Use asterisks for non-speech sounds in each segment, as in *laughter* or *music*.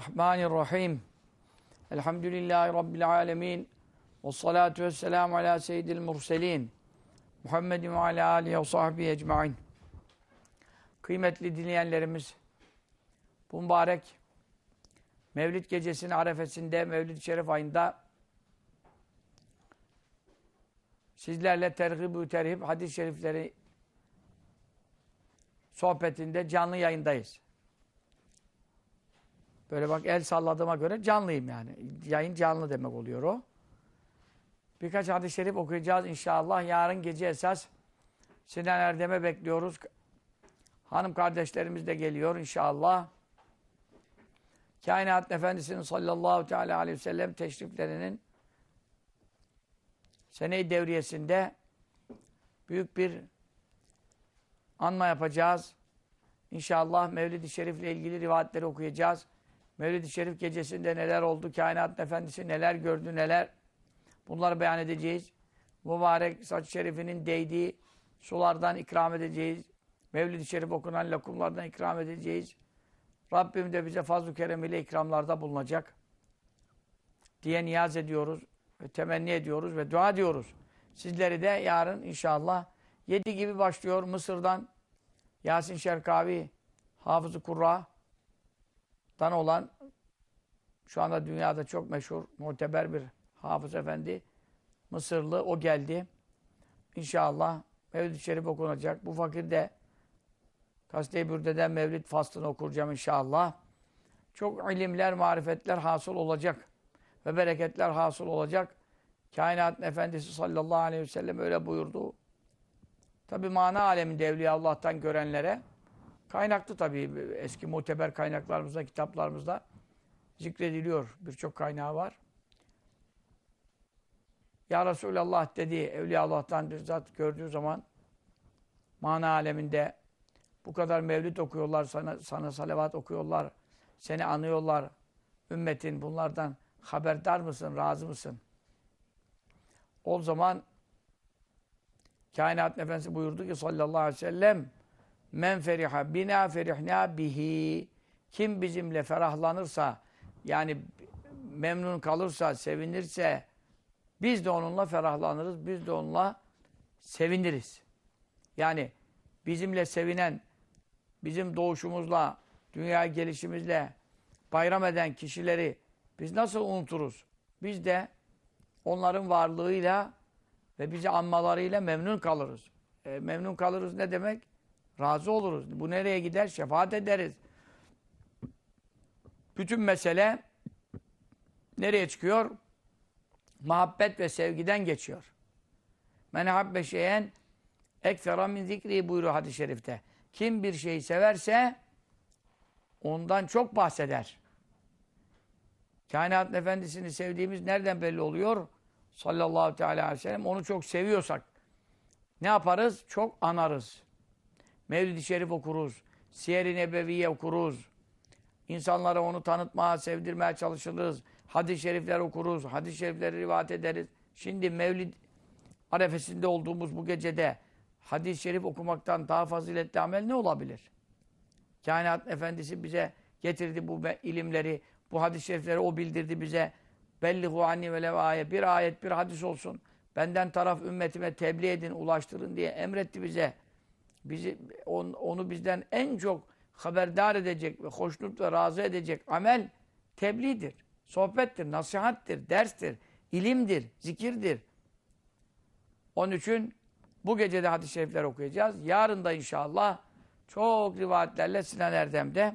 Bismillahirrahmanirrahim. Elhamdülillahi Rabbil alemin. Ve salatu ve selamu ala seyyidil murselin. Muhammedin ve ala alihi ve sahbihi ecmain. Kıymetli dinleyenlerimiz, bu mübarek Mevlid gecesinin arefesinde, Mevlid-i Şerif ayında sizlerle terhib-ü terhib hadis-i şerifleri sohbetinde canlı yayındayız. Böyle bak el salladığıma göre canlıyım yani. Yayın canlı demek oluyor o. Birkaç hadis-i şerif okuyacağız inşallah. Yarın gece esas Sinan Erdem'e bekliyoruz. Hanım kardeşlerimiz de geliyor inşallah. Kainat Efendisi'nin sallallahu teala aleyhi ve sellem teşriflerinin sene-i devriyesinde büyük bir anma yapacağız. İnşallah Mevlid-i Şerif ile ilgili rivayetleri okuyacağız. Mevlid-i Şerif gecesinde neler oldu, kainat efendisi neler gördü, neler bunları beyan edeceğiz. Mübarek saç şerifinin değdiği sulardan ikram edeceğiz. Mevlid-i Şerif okunan lokumlardan ikram edeceğiz. Rabbim de bize fazl-ı kerem ile ikramlarda bulunacak diye niyaz ediyoruz ve temenni ediyoruz ve dua ediyoruz. Sizleri de yarın inşallah 7 gibi başlıyor Mısır'dan Yasin Şerkavi Hafız-ı Kurra'dan olan şu anda dünyada çok meşhur, muteber bir hafız efendi Mısırlı o geldi. İnşallah Mevlid-i Şerif okunacak. Bu fakir de Kaside-i Bürde'den Mevlid faslını okuracağım inşallah. Çok ilimler, marifetler hasıl olacak. Ve bereketler hasıl olacak. Kainatın Efendisi sallallahu aleyhi ve sellem öyle buyurdu. Tabi mana aleminde Allah'tan görenlere kaynaklı tabi eski muteber kaynaklarımızda, kitaplarımızda zikrediliyor. Birçok kaynağı var. Ya Resulallah dedi, Evliya Allah'tan bir zat gördüğü zaman mana aleminde bu kadar mevlid okuyorlar, sana, sana salavat okuyorlar, seni anıyorlar. Ümmetin bunlardan haberdar mısın, razı mısın? O zaman Kainat Efendisi buyurdu ki sallallahu aleyhi ve sellem Men feriha bina ferihna bihi Kim bizimle ferahlanırsa yani memnun kalırsa, sevinirse biz de onunla ferahlanırız, biz de onunla seviniriz. Yani bizimle sevinen, bizim doğuşumuzla, dünya gelişimizle bayram eden kişileri biz nasıl unuturuz? Biz de onların varlığıyla ve bizi anmalarıyla memnun kalırız. E, memnun kalırız ne demek? Razı oluruz. Bu nereye gider? Şefaat ederiz. Bütün mesele nereye çıkıyor? Muhabbet ve sevgiden geçiyor. Men habbe şeyen ekfera min zikri buyuruyor hadis-i şerifte. Kim bir şeyi severse ondan çok bahseder. Kainat efendisini sevdiğimiz nereden belli oluyor? Sallallahu teala aleyhi ve sellem. Onu çok seviyorsak ne yaparız? Çok anarız. Mevlid-i Şerif okuruz. Siyer-i Nebeviye okuruz. İnsanlara onu tanıtmaya, sevdirmeye çalışırız. Hadis-i şerifler okuruz. Hadis-i şerifleri rivayet ederiz. Şimdi Mevlid arefesinde olduğumuz bu gecede hadis-i şerif okumaktan daha faziletli amel ne olabilir? Kainat Efendisi bize getirdi bu ilimleri, bu hadis-i şerifleri o bildirdi bize. Bellihu anni ve levaye. Bir ayet, bir hadis olsun. Benden taraf ümmetime tebliğ edin, ulaştırın diye emretti bize. Bizi, on, onu bizden en çok haberdar edecek ve hoşnut ve razı edecek amel tebliğdir. Sohbettir, nasihattir, derstir, ilimdir, zikirdir. Onun için bu gece de hadis-i şerifler okuyacağız. Yarın da inşallah çok rivayetlerle Sinan Erdem'de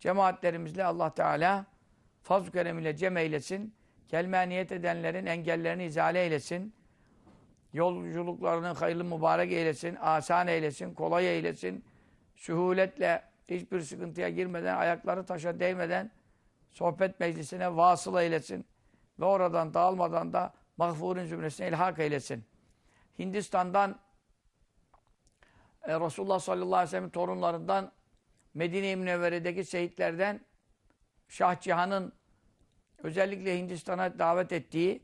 cemaatlerimizle Allah Teala fazl-ı keremiyle cem eylesin. Kelme niyet edenlerin engellerini izale eylesin. Yolculuklarını hayırlı mübarek eylesin. Asan eylesin. Kolay eylesin. Sühuletle hiçbir sıkıntıya girmeden, ayakları taşa değmeden sohbet meclisine vasıl eylesin. Ve oradan dağılmadan da mağfurun zümresine ilhak eylesin. Hindistan'dan e, Resulullah sallallahu aleyhi ve sellem torunlarından Medine-i Münevvere'deki şehitlerden Şah Cihan'ın özellikle Hindistan'a davet ettiği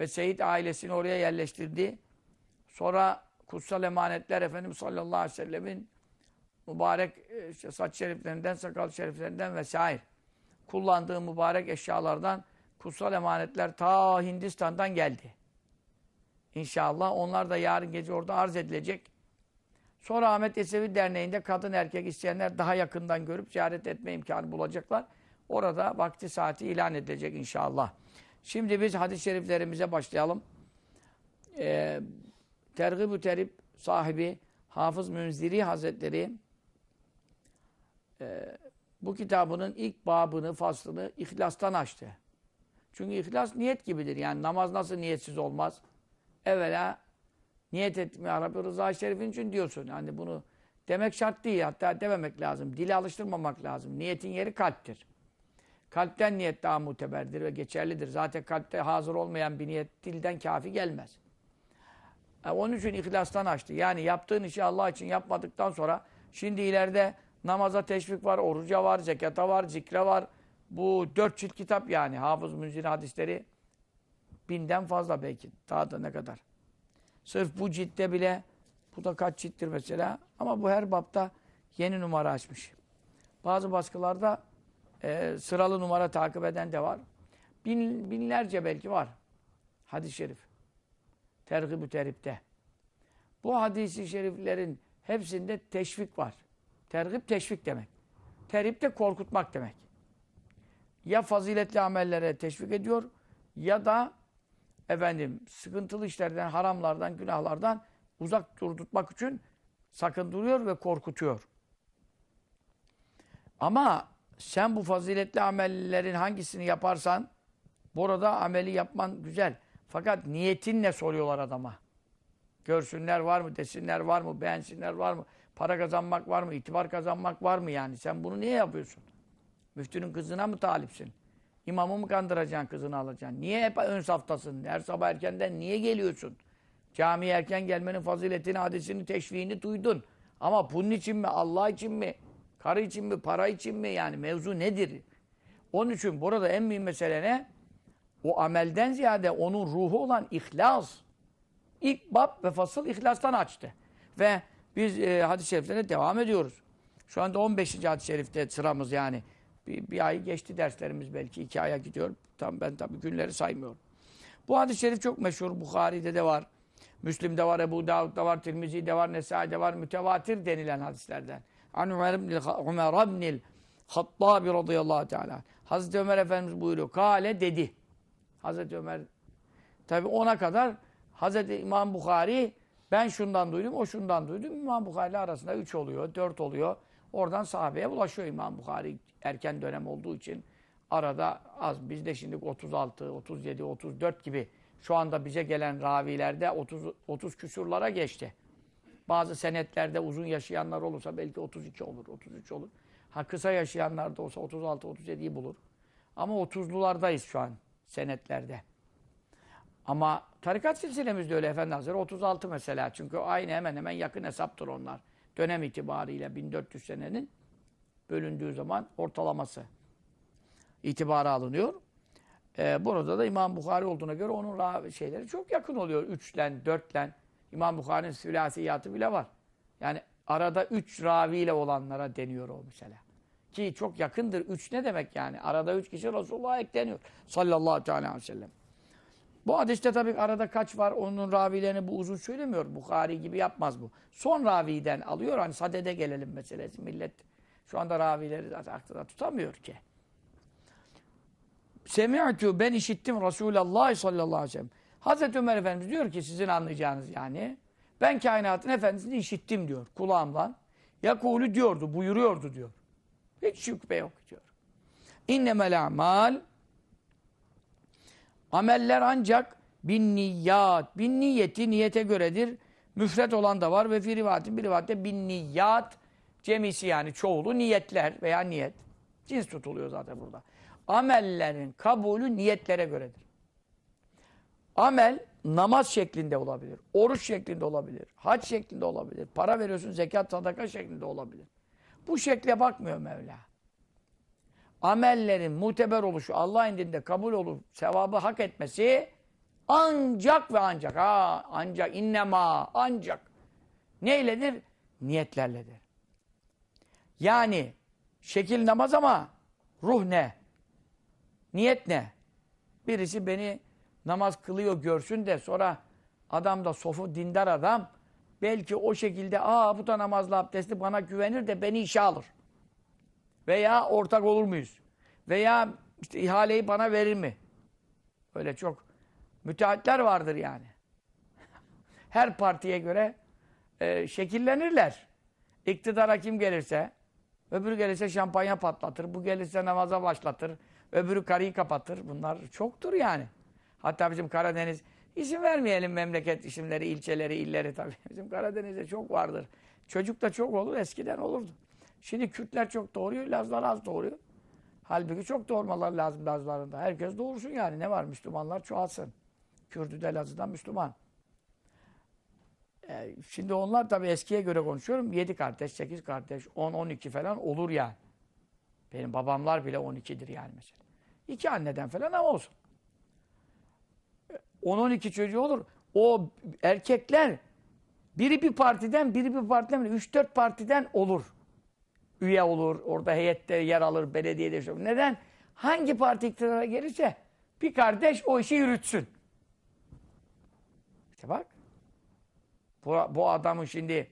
ve Seyit ailesini oraya yerleştirdiği sonra kutsal emanetler Efendimiz sallallahu aleyhi ve sellemin mübarek işte saç şeriflerinden, sakal şeriflerinden vesaire kullandığı mübarek eşyalardan kutsal emanetler ta Hindistan'dan geldi. İnşallah onlar da yarın gece orada arz edilecek. Sonra Ahmet Yesevi Derneği'nde kadın erkek isteyenler daha yakından görüp ziyaret etme imkanı bulacaklar. Orada vakti saati ilan edilecek inşallah. Şimdi biz hadis-i şeriflerimize başlayalım. Ee, Tergib-ü Terib sahibi Hafız Münziri Hazretleri e, bu kitabının ilk babını, faslını ihlastan açtı. Çünkü ihlas niyet gibidir. Yani namaz nasıl niyetsiz olmaz? Evvela niyet ya Rabbi rıza şerifin için diyorsun. Yani bunu demek şart değil. Hatta dememek lazım. Dili alıştırmamak lazım. Niyetin yeri kalptir. Kalpten niyet daha muteberdir ve geçerlidir. Zaten kalpte hazır olmayan bir niyet dilden kafi gelmez. Yani onun için ihlastan açtı. Yani yaptığın işi Allah için yapmadıktan sonra şimdi ileride namaza teşvik var, oruca var, zekata var, zikre var. Bu dört cilt kitap yani. Hafız Münzir hadisleri binden fazla belki. Daha da ne kadar. Sırf bu ciltte bile bu da kaç cilttir mesela. Ama bu her bapta yeni numara açmış. Bazı baskılarda e, sıralı numara takip eden de var. Bin, binlerce belki var. Hadis-i şerif. Tergib-ü teripte. Bu hadisi şeriflerin hepsinde teşvik var. Tergib teşvik demek. Terip de korkutmak demek. Ya faziletli amellere teşvik ediyor ya da efendim sıkıntılı işlerden, haramlardan, günahlardan uzak durdurmak için sakındırıyor ve korkutuyor. Ama sen bu faziletli amellerin hangisini yaparsan burada ameli yapman güzel. Fakat niyetin ne soruyorlar adama? Görsünler var mı, desinler var mı, beğensinler var mı? Para kazanmak var mı, itibar kazanmak var mı yani? Sen bunu niye yapıyorsun? Müftünün kızına mı talipsin? İmamı mı kandıracaksın, kızını alacaksın? Niye hep ön saftasın? Her sabah erkenden niye geliyorsun? Camiye erken gelmenin faziletini, hadisini, teşviğini duydun. Ama bunun için mi, Allah için mi, karı için mi, para için mi yani mevzu nedir? Onun için burada en mühim mesele ne? O amelden ziyade onun ruhu olan ihlas. İlk bab ve fasıl ihlastan açtı. Ve biz e, hadis-i şeriflerine devam ediyoruz. Şu anda 15. hadis-i şerifte sıramız yani. Bir, bir ay geçti derslerimiz belki. iki aya gidiyor. Tam ben tabii günleri saymıyorum. Bu hadis-i şerif çok meşhur. Bukhari'de de var. Müslim'de var, Ebu Davud'da var, Tirmizi'de var, Nesai'de var. Mütevatir denilen hadislerden. An Ömer ibn Ömer ibnil Hattabi radıyallahu teala. Hazreti Ömer Efendimiz buyuruyor. Kale dedi. Hazreti Ömer tabi ona kadar Hazreti İmam Bukhari ben şundan duydum, o şundan duydum. İmam Bukhari arasında üç oluyor, dört oluyor. Oradan sahabeye ulaşıyor İmam Bukhari erken dönem olduğu için. Arada az. Bizde şimdi 36, 37, 34 gibi şu anda bize gelen ravilerde 30, 30 küsurlara geçti. Bazı senetlerde uzun yaşayanlar olursa belki 32 olur, 33 olur. Ha kısa yaşayanlar da olsa 36, 37'yi bulur. Ama 30'lulardayız şu an senetlerde. Ama tarikat silsilemizde öyle Efendi Hazretleri 36 mesela. Çünkü aynı hemen hemen yakın hesaptır onlar. Dönem itibariyle 1400 senenin bölündüğü zaman ortalaması itibara alınıyor. Ee, burada da İmam Bukhari olduğuna göre onun şeyleri çok yakın oluyor. Üçlen, dörtlen. İmam Bukhari'nin sülasiyatı bile var. Yani arada üç raviyle olanlara deniyor o mesela. Ki çok yakındır. Üç ne demek yani? Arada üç kişi Resulullah'a ekleniyor. Sallallahu aleyhi ve sellem. Bu hadiste tabii arada kaç var onun ravilerini bu uzun söylemiyor. Bukhari gibi yapmaz bu. Son raviden alıyor. Hani sadede gelelim meselesi. Millet şu anda ravileri zaten aklında tutamıyor ki. Semi'tu ben işittim Resulullah sallallahu aleyhi ve sellem. Hazreti Ömer Efendimiz diyor ki sizin anlayacağınız yani. Ben kainatın efendisini işittim diyor kulağımdan. Yakulu diyordu, buyuruyordu diyor. Hiç şüphe yok diyor. İnnemel amal Ameller ancak bin niyat. Bin niyeti niyete göredir. Müfret olan da var ve fi rivayetin bir rivayette bin niyat cemisi yani çoğulu niyetler veya niyet. Cins tutuluyor zaten burada. Amellerin kabulü niyetlere göredir. Amel namaz şeklinde olabilir, oruç şeklinde olabilir, hac şeklinde olabilir, para veriyorsun zekat, sadaka şeklinde olabilir. Bu şekle bakmıyor Mevla amellerin muteber oluşu, Allah indinde kabul olup sevabı hak etmesi ancak ve ancak ha ancak innema ancak neyledir? Niyetlerledir. Yani şekil namaz ama ruh ne? Niyet ne? Birisi beni namaz kılıyor görsün de sonra adam da sofu dindar adam belki o şekilde aa bu da namazlı abdestli bana güvenir de beni işe alır. Veya ortak olur muyuz? Veya işte ihaleyi bana verir mi? Öyle çok müteahhitler vardır yani. *laughs* Her partiye göre e, şekillenirler. İktidara kim gelirse, öbürü gelirse şampanya patlatır, bu gelirse namaza başlatır, öbürü karıyı kapatır. Bunlar çoktur yani. Hatta bizim Karadeniz, isim vermeyelim memleket isimleri, ilçeleri, illeri tabii. *laughs* Bizim Karadeniz'de çok vardır. Çocuk da çok olur, eskiden olurdu. Şimdi Kürtler çok doğuruyor, Lazlar az doğuruyor. Halbuki çok doğurmaları lazım Lazlarında. Herkes doğursun yani. Ne var? Müslümanlar çoğalsın. Kürdü de Laz'dan Müslüman. Ee, şimdi onlar tabii eskiye göre konuşuyorum. 7 kardeş, 8 kardeş, 10, 12 falan olur yani. Benim babamlar bile 12'dir yani mesela. İki anneden falan ama olsun. 10-12 çocuğu olur. O erkekler biri bir partiden, biri bir partiden, 3-4 partiden olur. Üye olur, orada heyette yer alır, belediyede. şey olur. Neden? Hangi parti iktidara gelirse bir kardeş o işi yürütsün. İşte bak. Bu, bu adamın şimdi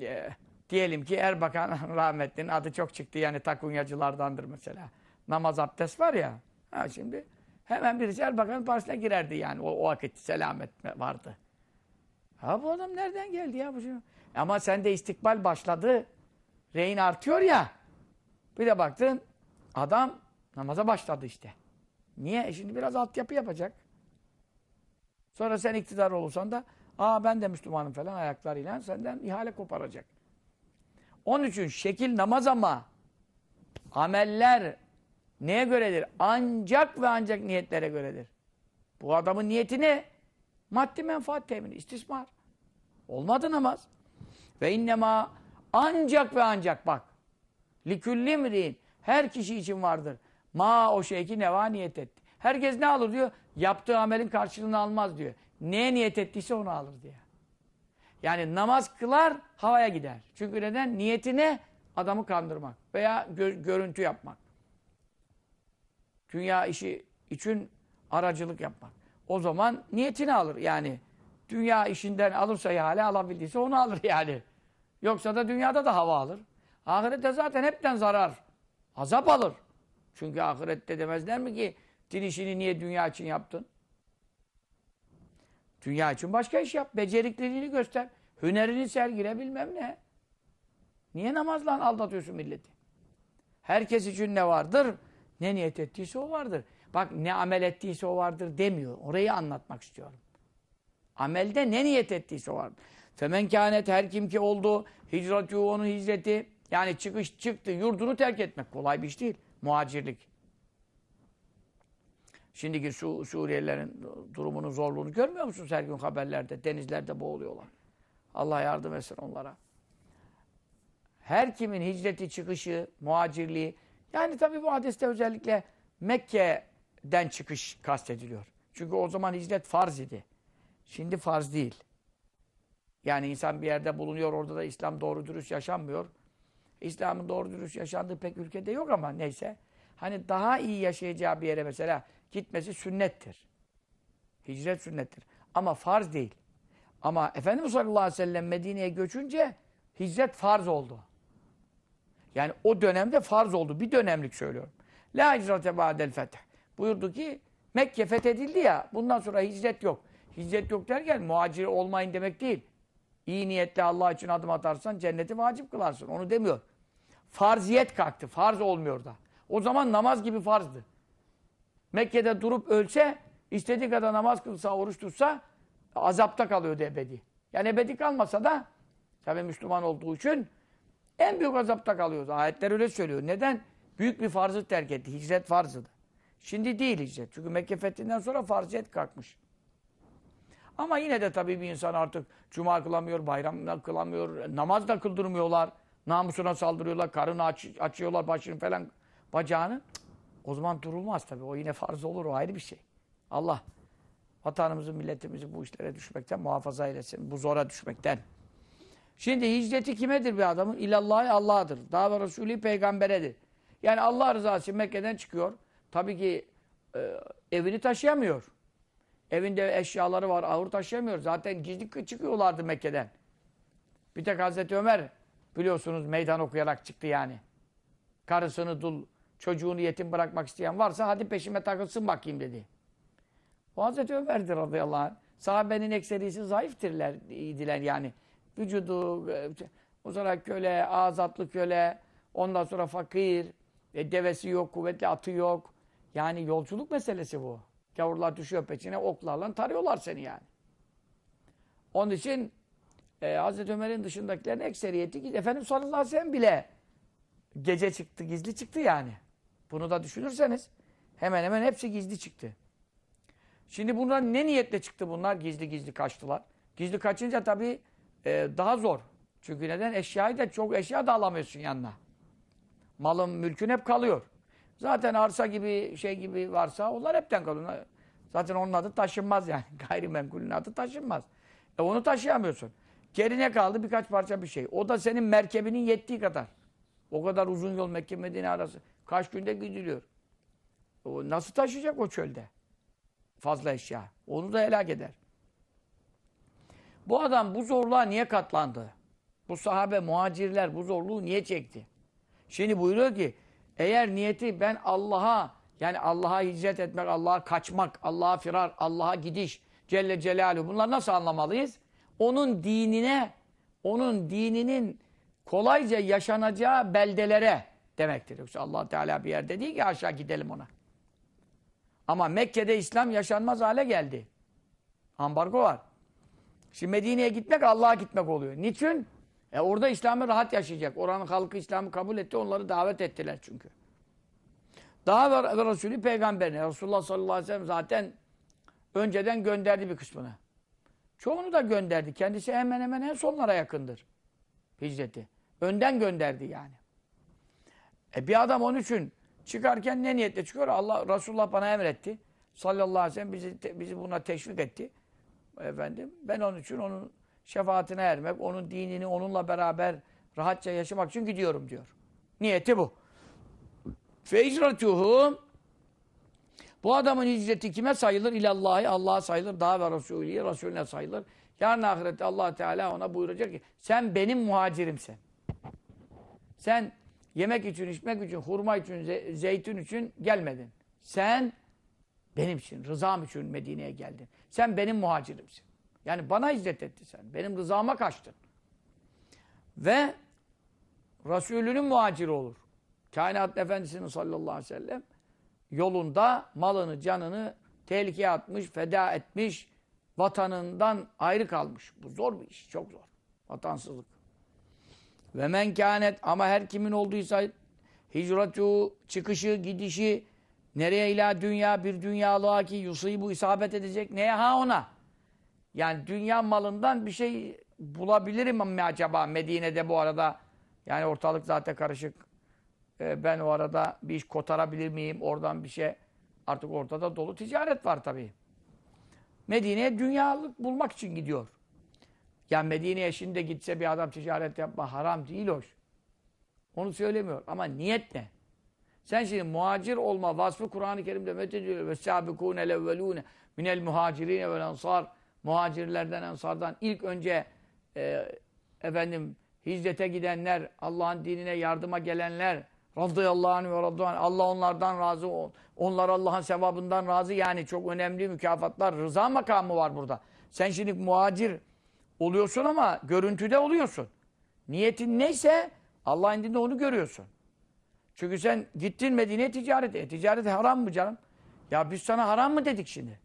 e, diyelim ki Erbakan *laughs* rahmetlinin adı çok çıktı yani takunyacılardandır mesela. Namaz abdest var ya. Ha şimdi hemen birisi Erbakan'ın partisine girerdi yani o, o vakit selamet vardı. Ha bu adam nereden geldi ya bu şimdi? Ama sende istikbal başladı. Rehin artıyor ya. Bir de baktın adam namaza başladı işte. Niye? E şimdi biraz altyapı yapacak. Sonra sen iktidar olursan da aa ben de Müslümanım falan ayaklarıyla senden ihale koparacak. Onun için şekil namaz ama ameller neye göredir? Ancak ve ancak niyetlere göredir. Bu adamın niyeti ne? Maddi menfaat temini, istismar. Olmadı namaz. Ve innema ancak ve ancak bak. Liküllimri'in her kişi için vardır. Ma o şey ki neva niyet etti. Herkes ne alır diyor? Yaptığı amelin karşılığını almaz diyor. Neye niyet ettiyse onu alır diyor. Yani namaz kılar havaya gider. Çünkü neden? Niyetine adamı kandırmak veya gö görüntü yapmak. Dünya işi için aracılık yapmak. O zaman niyetini alır yani. Dünya işinden alırsa ihale alabildiyse onu alır yani. Yoksa da dünyada da hava alır. Ahirette zaten hepten zarar. Azap alır. Çünkü ahirette demezler mi ki din işini niye dünya için yaptın? Dünya için başka iş yap. Becerikliliğini göster. Hünerini sergile bilmem ne. Niye namazla aldatıyorsun milleti? Herkes için ne vardır? Ne niyet ettiyse o vardır. Bak ne amel ettiyse o vardır demiyor. Orayı anlatmak istiyorum. Amelde ne niyet ettiyse o vardır. Femen kânet her kim ki oldu hicretü onun hicreti yani çıkış çıktı yurdunu terk etmek kolay bir iş değil. Muhacirlik. Şimdiki Su Suriyelilerin durumunun zorluğunu görmüyor musunuz her gün haberlerde? Denizlerde boğuluyorlar. Allah yardım etsin onlara. Her kimin hicreti, çıkışı, muhacirliği yani tabi bu hadiste özellikle Mekke'den çıkış kastediliyor. Çünkü o zaman hicret farz idi. Şimdi farz değil. Yani insan bir yerde bulunuyor, orada da İslam doğru dürüst yaşanmıyor. İslam'ın doğru dürüst yaşandığı pek ülkede yok ama neyse. Hani daha iyi yaşayacağı bir yere mesela gitmesi sünnettir. Hicret sünnettir. Ama farz değil. Ama Efendimiz sallallahu aleyhi ve sellem Medine'ye göçünce hicret farz oldu. Yani o dönemde farz oldu. Bir dönemlik söylüyorum. La hicrate ba'del fetih. Buyurdu ki Mekke fethedildi ya bundan sonra hicret yok. Hicret yok derken muhacir olmayın demek değil. İyi niyetle Allah için adım atarsan cenneti vacip kılarsın. Onu demiyor. Farziyet kalktı. Farz olmuyor da. O zaman namaz gibi farzdı. Mekke'de durup ölse, istediği kadar namaz kılsa, oruç tutsa azapta kalıyordu ebedi. Yani ebedi kalmasa da tabi Müslüman olduğu için en büyük azapta kalıyordu. Ayetler öyle söylüyor. Neden? Büyük bir farzı terk etti. Hicret farzıdı. Şimdi değil hicret. Çünkü Mekke fethinden sonra farziyet kalkmış. Ama yine de tabii bir insan artık cuma kılamıyor, bayram da kılamıyor, namaz da kıldırmıyorlar. Namusuna saldırıyorlar, karını aç, açıyorlar başını falan, bacağını. O zaman durulmaz tabii. O yine farz olur, o ayrı bir şey. Allah vatanımızı, milletimizi bu işlere düşmekten muhafaza eylesin. Bu zora düşmekten. Şimdi hicreti kimedir bir adamın? İlallahi Allah'dır. Daha ve Resulü peygamberedir. Yani Allah rızası için Mekke'den çıkıyor. Tabii ki e, evini taşıyamıyor. Evinde eşyaları var, ağır taşıyamıyor. Zaten gizli çıkıyorlardı Mekke'den. Bir tek Hazreti Ömer biliyorsunuz meydan okuyarak çıktı yani. Karısını, dul, çocuğunu yetim bırakmak isteyen varsa hadi peşime takılsın bakayım dedi. O Hazreti Ömer'dir radıyallahu anh. Sahabenin ekserisi zayıftirler, idiler yani. Vücudu, e, o sonra köle, azatlı köle, ondan sonra fakir, e, devesi yok, kuvvetli atı yok. Yani yolculuk meselesi bu. Gavurlar düşüyor peçine, oklarla tarıyorlar seni yani. Onun için e, Hazreti Ömer'in dışındakilerin ekseriyeti Efendimiz sallallahu aleyhi ve sellem bile gece çıktı, gizli çıktı yani. Bunu da düşünürseniz hemen hemen hepsi gizli çıktı. Şimdi bunlar ne niyetle çıktı bunlar? Gizli gizli kaçtılar. Gizli kaçınca tabii e, daha zor. Çünkü neden? Eşyayı da çok eşya da alamıyorsun yanına. Malın, mülkün hep kalıyor. Zaten arsa gibi şey gibi varsa onlar hepten kalıyor. Zaten onun adı taşınmaz yani. *laughs* Gayrimenkulün adı taşınmaz. E onu taşıyamıyorsun. Gerine kaldı birkaç parça bir şey. O da senin merkebinin yettiği kadar. O kadar uzun yol Mekke Medine arası. Kaç günde gidiliyor. O nasıl taşıyacak o çölde? Fazla eşya. Onu da helak eder. Bu adam bu zorluğa niye katlandı? Bu sahabe, muhacirler bu zorluğu niye çekti? Şimdi buyuruyor ki eğer niyeti ben Allah'a yani Allah'a hicret etmek, Allah'a kaçmak, Allah'a firar, Allah'a gidiş Celle Celaluhu bunları nasıl anlamalıyız? Onun dinine, onun dininin kolayca yaşanacağı beldelere demektir. Yoksa allah Teala bir yerde değil ki aşağı gidelim ona. Ama Mekke'de İslam yaşanmaz hale geldi. Ambargo var. Şimdi Medine'ye gitmek Allah'a gitmek oluyor. Niçin? E orada İslam'ı rahat yaşayacak. Oranın halkı İslam'ı kabul etti. Onları davet ettiler çünkü. Daha ve Resulü peygamberine. Resulullah sallallahu aleyhi ve sellem zaten önceden gönderdi bir kısmını. Çoğunu da gönderdi. Kendisi hemen hemen en sonlara yakındır. Hicreti. Önden gönderdi yani. E bir adam onun için çıkarken ne niyetle çıkıyor? Allah Resulullah bana emretti. Sallallahu aleyhi ve sellem bizi, bizi buna teşvik etti. Efendim ben onun için onun şefaatine ermek, onun dinini onunla beraber rahatça yaşamak için gidiyorum diyor. Niyeti bu. Fecratuhum bu adamın hicreti kime sayılır? İlallahi Allah'a sayılır. Daha ve Resulü'ye, Resulüne sayılır. Yarın ahirette allah Teala ona buyuracak ki sen benim muhacirimsin. Sen yemek için, içmek için, hurma için, ze zeytin için gelmedin. Sen benim için, rızam için Medine'ye geldin. Sen benim muhacirimsin. Yani bana hicret etti sen. Benim rızama kaçtın. Ve Resulünün muhaciri olur. Kainat Efendisi'nin sallallahu aleyhi ve sellem yolunda malını, canını tehlikeye atmış, feda etmiş, vatanından ayrı kalmış. Bu zor bir iş, çok zor. Vatansızlık. Ve men kânet ama her kimin olduysa hicratu, çıkışı, gidişi nereye ila dünya bir dünyalığa ki bu isabet edecek. Neye? Ha ona. Yani dünya malından bir şey bulabilirim mi acaba Medine'de bu arada? Yani ortalık zaten karışık. Ee, ben o arada bir iş kotarabilir miyim? Oradan bir şey. Artık ortada dolu ticaret var tabii. Medine'ye dünyalık bulmak için gidiyor. Yani Medine'ye şimdi gitse bir adam ticaret yapma haram değil hoş. Onu söylemiyor. Ama niyet ne? Sen şimdi muhacir olma vasfı Kur'an-ı Kerim'de methediyor. Ve sâbikûne levvelûne minel muhacirîne vel ansar. Muhacirlerden, ensardan ilk önce e, efendim hicrete gidenler, Allah'ın dinine yardıma gelenler, radıyallahu anh ve radıyallahu Allah onlardan razı, onlar Allah'ın sevabından razı. Yani çok önemli mükafatlar, rıza makamı var burada. Sen şimdi muhacir oluyorsun ama görüntüde oluyorsun. Niyetin neyse Allah'ın dininde onu görüyorsun. Çünkü sen gittin Medine'ye ticaret. E, ticaret haram mı canım? Ya biz sana haram mı dedik şimdi?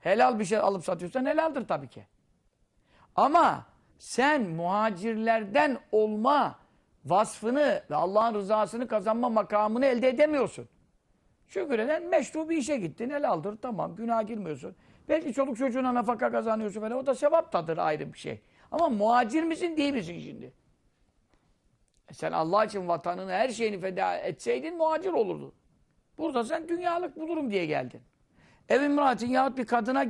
Helal bir şey alıp satıyorsan helaldir tabii ki. Ama sen muhacirlerden olma vasfını ve Allah'ın rızasını kazanma makamını elde edemiyorsun. Çünkü neden? Meşru bir işe gittin, helaldir, tamam, günah girmiyorsun. Belki çoluk çocuğuna nafaka kazanıyorsun falan, o da sevaptadır ayrı bir şey. Ama muhacir misin, değil misin şimdi? E sen Allah için vatanını, her şeyini feda etseydin muhacir olurdun. Burada sen dünyalık bulurum diye geldin. Ev imratin yahut bir kadına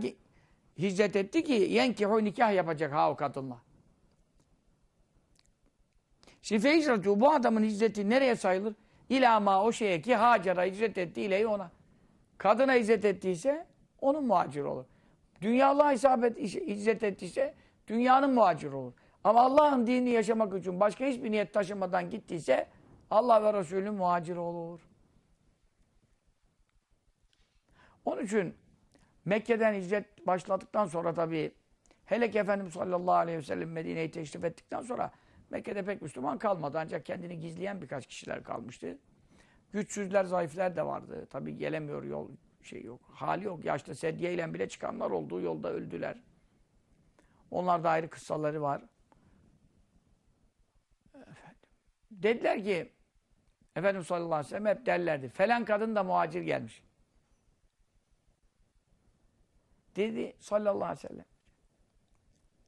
hicret etti ki yenkihu nikah yapacak ha o kadınla. Şimdi feyzratu bu adamın hicreti nereye sayılır? İlama o şeye ki Hacer'a hicret etti ileyi ona. kadına izzet ettiyse onun muhacir olur. Dünyalığa isabet, izzet ettiyse dünyanın muhacir olur. Ama Allah'ın dinini yaşamak için başka hiçbir niyet taşımadan gittiyse Allah ve Resulü muhacir olur. Onun için Mekke'den hicret başladıktan sonra tabii hele ki Efendimiz sallallahu aleyhi ve sellem Medine'yi teşrif ettikten sonra Mekke'de pek Müslüman kalmadı. Ancak kendini gizleyen birkaç kişiler kalmıştı. Güçsüzler, zayıflar da vardı. Tabii gelemiyor yol şey yok. Hali yok. Yaşta sedyeyle bile çıkanlar olduğu yolda öldüler. Onlar da ayrı kıssaları var. Efendim. Dediler ki Efendimiz sallallahu aleyhi ve sellem hep derlerdi. Falan kadın da muhacir gelmiş. Dedi sallallahu aleyhi ve sellem.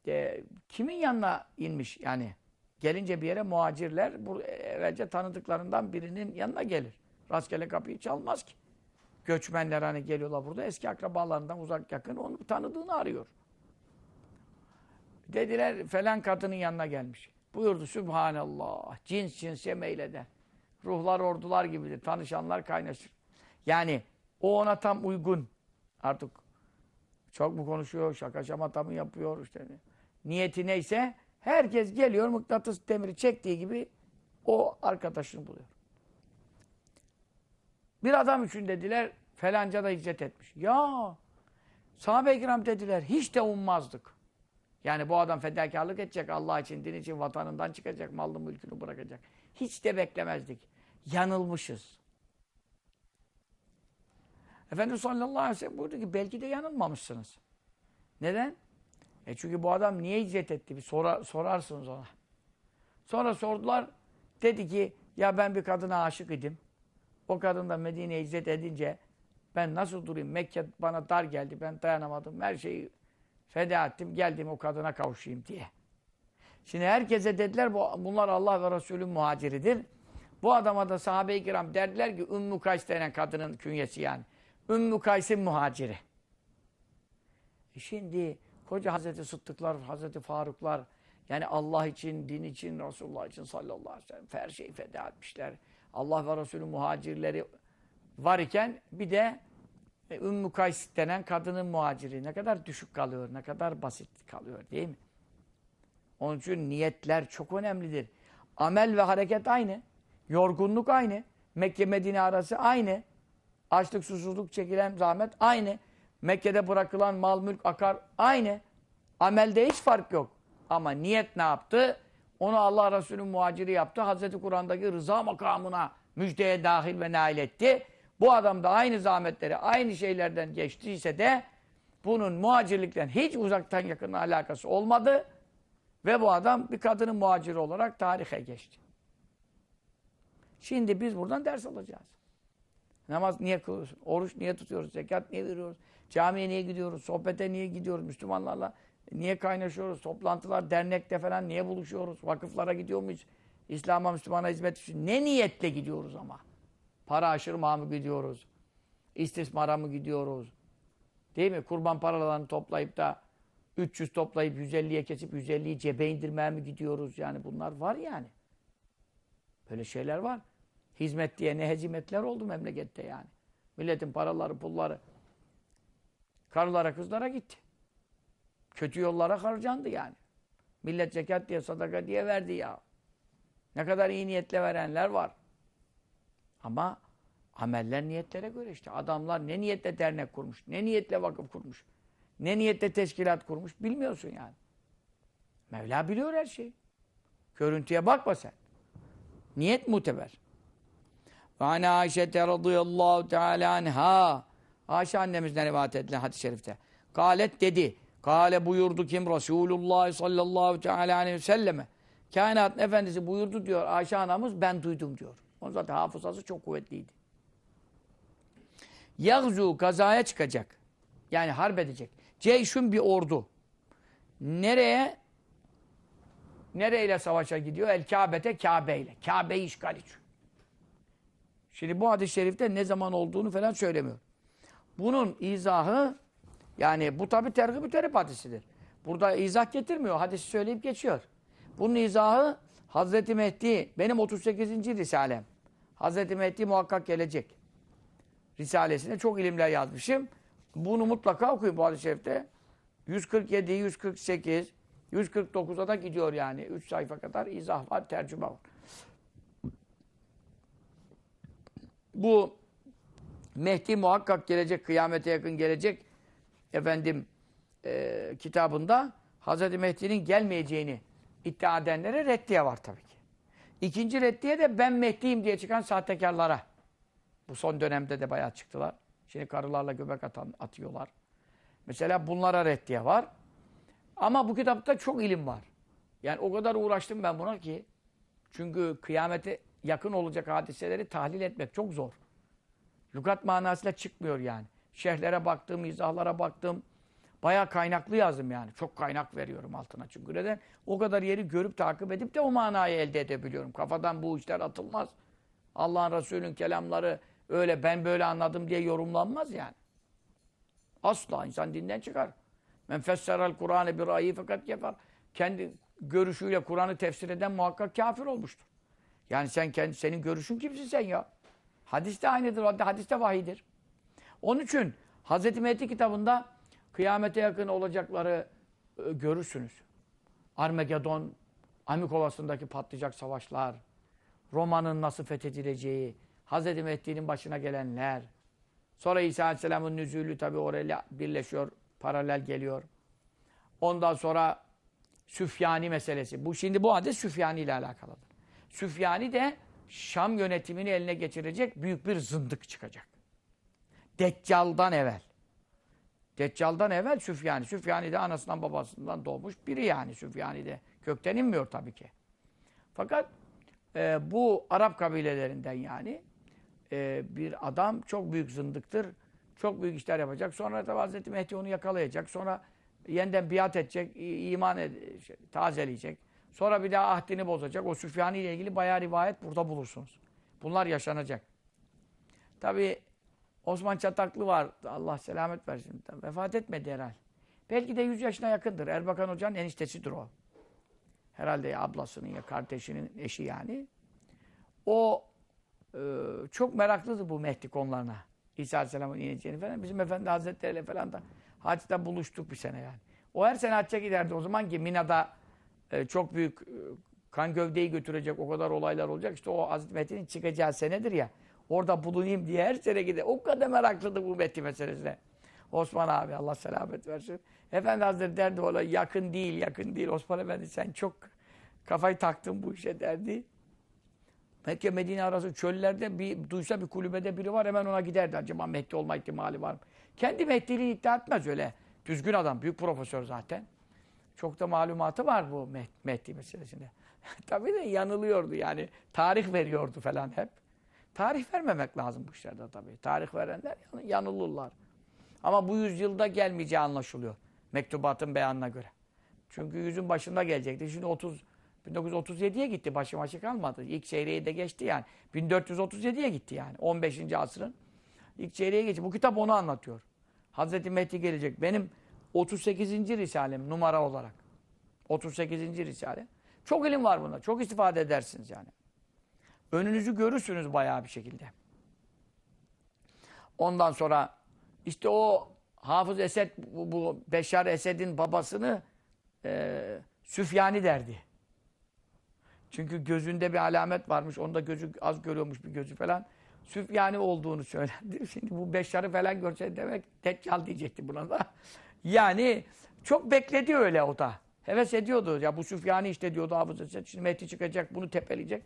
E, kimin yanına inmiş yani? Gelince bir yere muhacirler bu evvelce tanıdıklarından birinin yanına gelir. Rastgele kapıyı çalmaz ki. Göçmenler hani geliyorlar burada eski akrabalarından uzak yakın onu tanıdığını arıyor. Dediler falan kadının yanına gelmiş. Buyurdu Sübhanallah. Cins cinse meyleder. Ruhlar ordular gibidir. Tanışanlar kaynaşır. Yani o ona tam uygun. Artık çok mu konuşuyor, şaka şamata mı yapıyor işte. Niyeti neyse herkes geliyor mıknatıs demiri çektiği gibi o arkadaşını buluyor. Bir adam için dediler felanca da hicret etmiş. Ya sahabe-i kiram dediler hiç de ummazdık. Yani bu adam fedakarlık edecek Allah için, din için, vatanından çıkacak, malını mülkünü bırakacak. Hiç de beklemezdik. Yanılmışız. Efendimiz sallallahu aleyhi ve sellem buyurdu ki belki de yanılmamışsınız. Neden? E çünkü bu adam niye hicret etti? Bir sora, sorarsınız ona. Sonra sordular. Dedi ki ya ben bir kadına aşık idim. O kadın da Medine'ye hicret edince ben nasıl durayım? Mekke bana dar geldi. Ben dayanamadım. Her şeyi feda ettim. Geldim o kadına kavuşayım diye. Şimdi herkese dediler bu, bunlar Allah ve Resulü muhaciridir. Bu adama da sahabe-i kiram derdiler ki Ümmü Kays denen kadının künyesi yani. Ümmü Kays'ın muhaciri. E şimdi koca Hazreti Sıddıklar, Hazreti Faruklar yani Allah için, din için, Resulullah için sallallahu aleyhi ve sellem her şeyi feda etmişler. Allah ve Resulü muhacirleri var iken bir de e, Ümmü Kays denen kadının muhaciri ne kadar düşük kalıyor, ne kadar basit kalıyor değil mi? Onun için niyetler çok önemlidir. Amel ve hareket aynı. Yorgunluk aynı. Mekke Medine arası aynı. Açlık, susuzluk çekilen zahmet aynı. Mekke'de bırakılan mal, mülk, akar aynı. Amelde hiç fark yok. Ama niyet ne yaptı? Onu Allah Resulü muhaciri yaptı. Hazreti Kur'an'daki rıza makamına müjdeye dahil ve nail etti. Bu adam da aynı zahmetleri, aynı şeylerden geçtiyse de bunun muhacirlikten hiç uzaktan yakın alakası olmadı. Ve bu adam bir kadının muhaciri olarak tarihe geçti. Şimdi biz buradan ders alacağız. Namaz niye kılıyorsun? Oruç niye tutuyoruz? Zekat niye veriyoruz? Camiye niye gidiyoruz? Sohbete niye gidiyoruz? Müslümanlarla niye kaynaşıyoruz? Toplantılar, dernekte falan niye buluşuyoruz? Vakıflara gidiyor muyuz? İslam'a, Müslümana hizmet için. Ne niyetle gidiyoruz ama? Para aşırma mı gidiyoruz? İstismara mı gidiyoruz? Değil mi? Kurban paralarını toplayıp da 300 toplayıp 150'ye kesip 150'yi cebe indirmeye mi gidiyoruz? Yani bunlar var yani. Böyle şeyler var. Hizmet diye ne hezimetler oldu memlekette yani. Milletin paraları, pulları karılara, kızlara gitti. Kötü yollara harcandı yani. Millet zekat diye, sadaka diye verdi ya. Ne kadar iyi niyetle verenler var. Ama ameller niyetlere göre işte. Adamlar ne niyetle dernek kurmuş, ne niyetle vakıf kurmuş, ne niyetle teşkilat kurmuş bilmiyorsun yani. Mevla biliyor her şeyi. Görüntüye bakma sen. Niyet muteber. Ve ane Ayşe radıyallahu teala anha. Ayşe annemizden rivayet edilen hadis-i şerifte. Galet dedi. Kale buyurdu kim? Resulullah sallallahu teala aleyhi ve selleme. Kainat efendisi buyurdu diyor Ayşe anamız ben duydum diyor. Onun zaten hafızası çok kuvvetliydi. Yagzu kazaya çıkacak. Yani harp edecek. Ceyşun bir ordu. Nereye? Nereyle savaşa gidiyor? El Kabe'te Kabe ile. Kabe'yi işgal. Şimdi bu hadis-i şerifte ne zaman olduğunu falan söylemiyor. Bunun izahı yani bu tabi tergib-ü terip hadisidir. Burada izah getirmiyor. Hadisi söyleyip geçiyor. Bunun izahı Hazreti Mehdi benim 38. Risalem. Hazreti Mehdi muhakkak gelecek. Risalesinde çok ilimler yazmışım. Bunu mutlaka okuyun bu hadis-i şerifte. 147, 148, 149'a da gidiyor yani. 3 sayfa kadar izah var, tercüme var. Bu Mehdi muhakkak gelecek, kıyamete yakın gelecek efendim e, kitabında Hz. Mehdi'nin gelmeyeceğini iddia edenlere reddiye var tabii ki. İkinci reddiye de ben Mehdi'yim diye çıkan sahtekarlara. Bu son dönemde de bayağı çıktılar. Şimdi karılarla göbek atan, atıyorlar. Mesela bunlara reddiye var. Ama bu kitapta çok ilim var. Yani o kadar uğraştım ben buna ki. Çünkü kıyamete yakın olacak hadiseleri tahlil etmek çok zor. Lügat manasıyla çıkmıyor yani. Şerhlere baktım, izahlara baktım. Bayağı kaynaklı yazdım yani. Çok kaynak veriyorum altına. Çünkü neden? O kadar yeri görüp takip edip de o manayı elde edebiliyorum. Kafadan bu işler atılmaz. Allah'ın Resulü'nün kelamları öyle ben böyle anladım diye yorumlanmaz yani. Asla insan dinden çıkar. Men fesseral Kur'an'ı bir ayı fakat yapar. Kendi görüşüyle Kur'an'ı tefsir eden muhakkak kafir olmuştur. Yani sen kendi senin görüşün kimsin sen ya? Hadis de aynıdır. Hadis de vahidir. Onun için Hz. Mehdi kitabında kıyamete yakın olacakları e, görürsünüz. Armagedon, Amikovası'ndaki patlayacak savaşlar, Roma'nın nasıl fethedileceği, Hz. Mehdi'nin başına gelenler, sonra İsa Aleyhisselam'ın nüzulü tabi orayla birleşiyor, paralel geliyor. Ondan sonra Süfyani meselesi. Bu şimdi bu hadis Süfyani ile alakalıdır. Süfyani de Şam yönetimini eline geçirecek büyük bir zındık çıkacak. Deccal'dan evvel. Deccal'dan evvel Süfyani. Süfyani de anasından babasından doğmuş biri yani Süfyani de. Kökten inmiyor tabii ki. Fakat e, bu Arap kabilelerinden yani e, bir adam çok büyük zındıktır. Çok büyük işler yapacak. Sonra da Hazreti Mehdi onu yakalayacak. Sonra yeniden biat edecek, iman ed şey, tazeleyecek. Sonra bir daha ahdini bozacak. O Süfyani ile ilgili bayağı rivayet burada bulursunuz. Bunlar yaşanacak. Tabi Osman Çataklı var. Allah selamet versin. Vefat etmedi herhal. Belki de 100 yaşına yakındır. Erbakan Hoca'nın eniştesidir o. Herhalde ya ablasının ya kardeşinin eşi yani. O e, çok meraklıdır bu Mehdi konularına. İsa Aleyhisselam'ın ineceğini falan. Bizim Efendi Hazretleri ile falan da hacda buluştuk bir sene yani. O her sene hacca giderdi. O zaman ki Mina'da e, çok büyük e, kan gövdeyi götürecek o kadar olaylar olacak. İşte o Hazreti Mehdi'nin çıkacağı senedir ya. Orada bulunayım diye her sene gider. O kadar meraklıdır bu Mehdi meselesine. Osman abi Allah selamet versin. Efendi Hazretleri derdi ona yakın değil, yakın değil. Osman Efendi sen çok kafayı taktın bu işe derdi. Mekke Medine arası çöllerde bir duysa bir kulübede biri var hemen ona giderdi. Acaba Mehdi olma ihtimali var mı? Kendi Mehdi'liğini iddia etmez öyle. Düzgün adam, büyük profesör zaten. Çok da malumatı var bu Mehdi meselesinde. *laughs* Tabii de yanılıyordu yani. Tarih veriyordu falan hep. Tarih vermemek lazım bu işlerde tabii. Tarih verenler yanılırlar. Ama bu yüzyılda gelmeyeceği anlaşılıyor. Mektubatın beyanına göre. Çünkü yüzün başında gelecekti. Şimdi 30 1937'ye gitti. Başı başı kalmadı. İlk çeyreği de geçti yani. 1437'ye gitti yani. 15. asrın ilk çeyreğe geçti. Bu kitap onu anlatıyor. Hazreti Mehdi gelecek. Benim 38. Risalem numara olarak. 38. Risale. Çok ilim var bunda. Çok istifade edersiniz yani. Önünüzü görürsünüz bayağı bir şekilde. Ondan sonra işte o Hafız Esed, bu, bu Beşar Esed'in babasını e, Süfyani derdi. Çünkü gözünde bir alamet varmış. Onda gözü az görüyormuş bir gözü falan. Süfyani olduğunu söylendi. *laughs* Şimdi bu Beşar'ı falan görse demek Deccal diyecekti buna da. Yani çok bekledi öyle o da. Heves ediyordu. Ya bu Süfyani işte diyordu Hafız Esed. Şimdi Mehdi çıkacak, bunu tepeleyecek.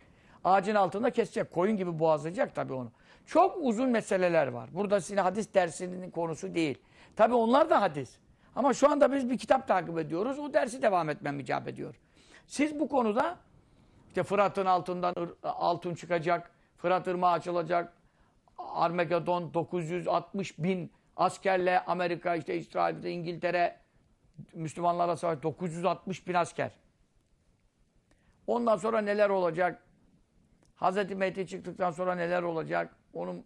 Ağacın altında kesecek. Koyun gibi boğazlayacak tabii onu. Çok uzun meseleler var. Burada sizin hadis dersinin konusu değil. Tabii onlar da hadis. Ama şu anda biz bir kitap takip ediyoruz. O dersi devam etmem icap ediyor. Siz bu konuda işte Fırat'ın altından altın çıkacak, Fırat Irmağı açılacak, Armagedon 960 bin askerle Amerika, işte İsrail, İngiltere, Müslümanlara savaş 960 bin asker. Ondan sonra neler olacak? Hazreti Mehdi çıktıktan sonra neler olacak? Onun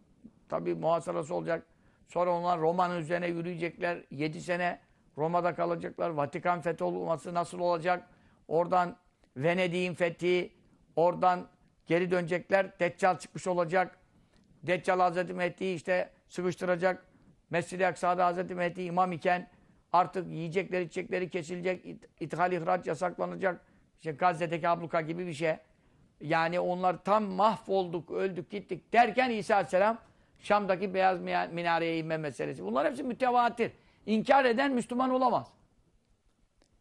tabi muhasarası olacak. Sonra onlar Roma'nın üzerine yürüyecekler. 7 sene Roma'da kalacaklar. Vatikan fethi olması nasıl olacak? Oradan Venedik'in fethi, oradan geri dönecekler. Deccal çıkmış olacak. Deccal Hazreti Mehdi işte sıkıştıracak. Mescid-i Aksa'da Hazreti Mehdi imam iken artık yiyecekleri içecekleri kesilecek, it- ithal ihraç yasaklanacak. İşte Gazze'deki abluka gibi bir şey. Yani onlar tam mahvolduk, öldük, gittik derken İsa Aleyhisselam Şam'daki beyaz mina- minareye inme meselesi. Bunlar hepsi mütevatir. İnkar eden Müslüman olamaz.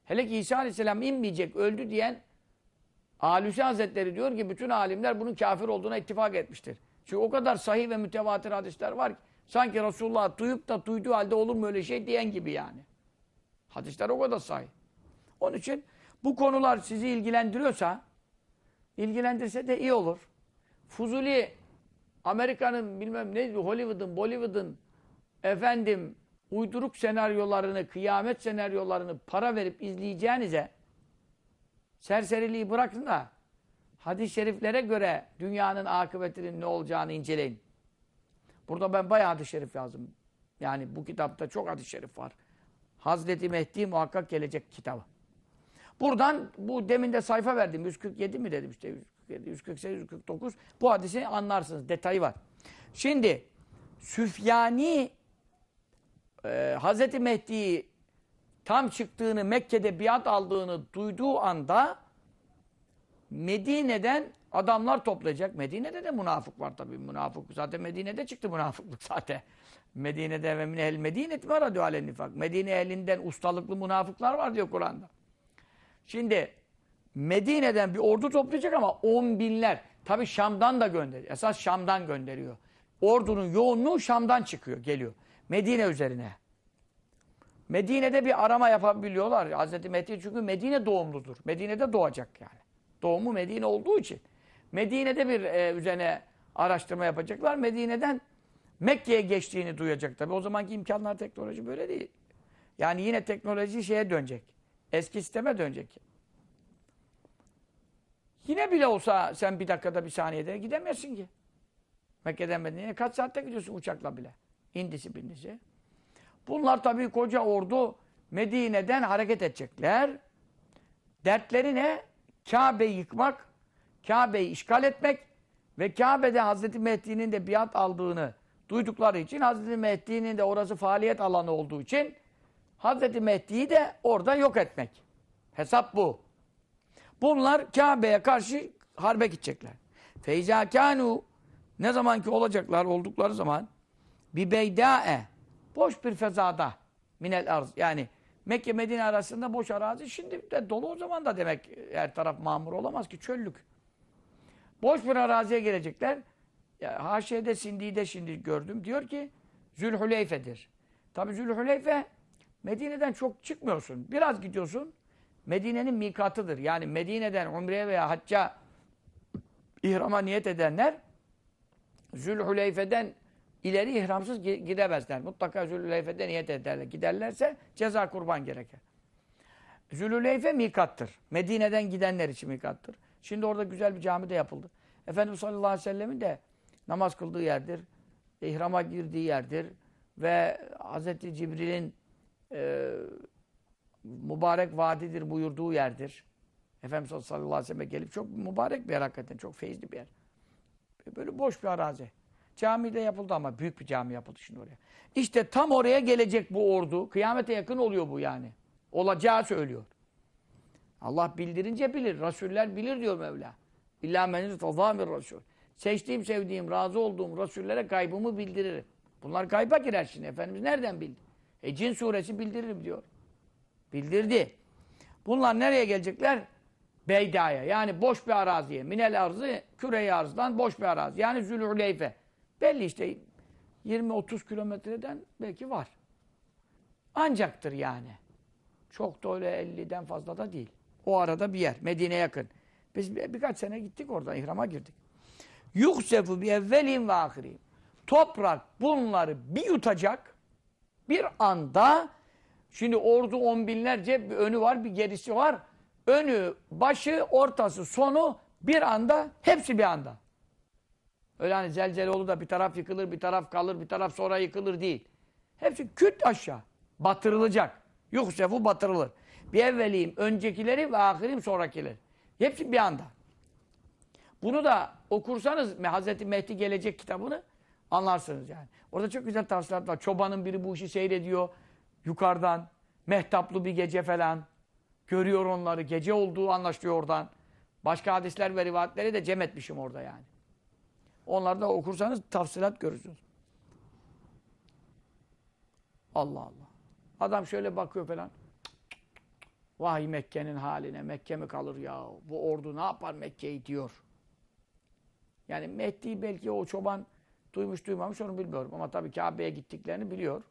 Hele ki İsa Aleyhisselam inmeyecek, öldü diyen Alüsi Hazretleri diyor ki bütün alimler bunun kafir olduğuna ittifak etmiştir. Çünkü o kadar sahih ve mütevatir hadisler var ki sanki Resulullah duyup da duyduğu halde olur mu öyle şey diyen gibi yani. Hadisler o kadar sahih. Onun için bu konular sizi ilgilendiriyorsa ilgilendirse de iyi olur. Fuzuli Amerika'nın bilmem ne Hollywood'un, Bollywood'un efendim uyduruk senaryolarını, kıyamet senaryolarını para verip izleyeceğinize serseriliği bırakın da hadis-i şeriflere göre dünyanın akıbetinin ne olacağını inceleyin. Burada ben bayağı hadis-i şerif yazdım. Yani bu kitapta çok hadis-i şerif var. Hazreti Mehdi muhakkak gelecek kitabı. Buradan bu demin de sayfa verdim. 147 mi dedim işte 147, 148, 149. Bu hadisi anlarsınız. Detayı var. Şimdi Süfyani e, Hazreti Mehdi'yi tam çıktığını, Mekke'de biat aldığını duyduğu anda Medine'den adamlar toplayacak. Medine'de de münafık var tabii. Münafık zaten Medine'de çıktı münafıklık zaten. Medine'de ve min el Medinet var nifak. Medine elinden ustalıklı münafıklar var diyor Kur'an'da. Şimdi Medine'den bir ordu toplayacak ama on binler. Tabii Şam'dan da gönderiyor. Esas Şam'dan gönderiyor. Ordunun yoğunluğu Şam'dan çıkıyor, geliyor. Medine üzerine. Medine'de bir arama yapabiliyorlar. Hazreti Mehdi çünkü Medine doğumludur. Medine'de doğacak yani. Doğumu Medine olduğu için. Medine'de bir e, üzerine araştırma yapacaklar. Medine'den Mekke'ye geçtiğini duyacak tabii. O zamanki imkanlar teknoloji böyle değil. Yani yine teknoloji şeye dönecek. Eski sisteme dönecek. Yine bile olsa sen bir dakikada bir saniyede gidemezsin ki. Mekke'den Medine'ye kaç saatte gidiyorsun uçakla bile. İndisi bindisi. Bunlar tabii koca ordu Medine'den hareket edecekler. Dertleri ne? Kabe'yi yıkmak, Kabe'yi işgal etmek ve Kabe'de Hazreti Mehdi'nin de biat aldığını duydukları için Hazreti Mehdi'nin de orası faaliyet alanı olduğu için Hazreti Mehdi'yi de orada yok etmek. Hesap bu. Bunlar Kabe'ye karşı harbe gidecekler. Feyza kanu ne zamanki olacaklar oldukları zaman bir beydae boş bir fezada minel arz yani Mekke Medine arasında boş arazi şimdi de dolu o zaman da demek her taraf mamur olamaz ki çöllük. Boş bir araziye gelecekler. Ya, Haşiye'de Sindi'de şimdi gördüm. Diyor ki Zülhüleyfe'dir. Tabi Zülhüleyfe Medine'den çok çıkmıyorsun. Biraz gidiyorsun. Medine'nin mikatıdır. Yani Medine'den Umre'ye veya Hacca ihrama niyet edenler Zülhüleyfe'den ileri ihramsız gi- gidemezler. Mutlaka Zülhüleyfe'de niyet ederler. Giderlerse ceza kurban gerekir. Zülhüleyfe mikattır. Medine'den gidenler için mikattır. Şimdi orada güzel bir cami de yapıldı. Efendimiz sallallahu aleyhi ve sellemin de namaz kıldığı yerdir. ihrama girdiği yerdir. Ve Hazreti Cibril'in e, mübarek vadidir buyurduğu yerdir. Efendimiz sallallahu aleyhi ve selleme gelip çok mübarek bir yer hakikaten. Çok feyizli bir yer. Böyle boş bir arazi. Cami de yapıldı ama büyük bir cami yapıldı şimdi oraya. İşte tam oraya gelecek bu ordu. Kıyamete yakın oluyor bu yani. Olacağı söylüyor. Allah bildirince bilir. Rasuller bilir diyor Mevla. İlla menir tazamir rasul. Seçtiğim, sevdiğim, razı olduğum rasullere gaybımı bildiririm. Bunlar gayba girer şimdi. Efendimiz nereden bildi? E Cin suresi bildiririm diyor. Bildirdi. Bunlar nereye gelecekler? Beyda'ya. Yani boş bir araziye. Minel arzı, küre arzdan boş bir arazi. Yani Zülhüleyfe. Belli işte 20-30 kilometreden belki var. Ancaktır yani. Çok da öyle 50'den fazla da değil. O arada bir yer. Medine yakın. Biz bir, birkaç sene gittik oradan. ihrama girdik. Yuksefu bi evvelin ve ahirin. Toprak bunları bir yutacak. Bir anda şimdi ordu on binlerce bir önü var bir gerisi var. Önü, başı, ortası, sonu bir anda hepsi bir anda. Öyle hani zelzele olur da bir taraf yıkılır, bir taraf kalır, bir taraf sonra yıkılır değil. Hepsi küt aşağı. Batırılacak. Yuksefu batırılır. Bir evveliyim öncekileri ve ahirim sonrakileri. Hepsi bir anda. Bunu da okursanız Hazreti Mehdi gelecek kitabını Anlarsınız yani. Orada çok güzel tavsiyeler var. Çobanın biri bu işi seyrediyor yukarıdan. Mehtaplı bir gece falan. Görüyor onları. Gece olduğu anlaşılıyor oradan. Başka hadisler ve rivayetleri de cem etmişim orada yani. Onları da okursanız tafsilat görürsünüz. Allah Allah. Adam şöyle bakıyor falan. Vay Mekke'nin haline. Mekke mi kalır ya? Bu ordu ne yapar Mekke'yi diyor. Yani Mehdi belki o çoban duymuş duymamış onu bilmiyorum. Ama tabii Kabe'ye gittiklerini biliyor.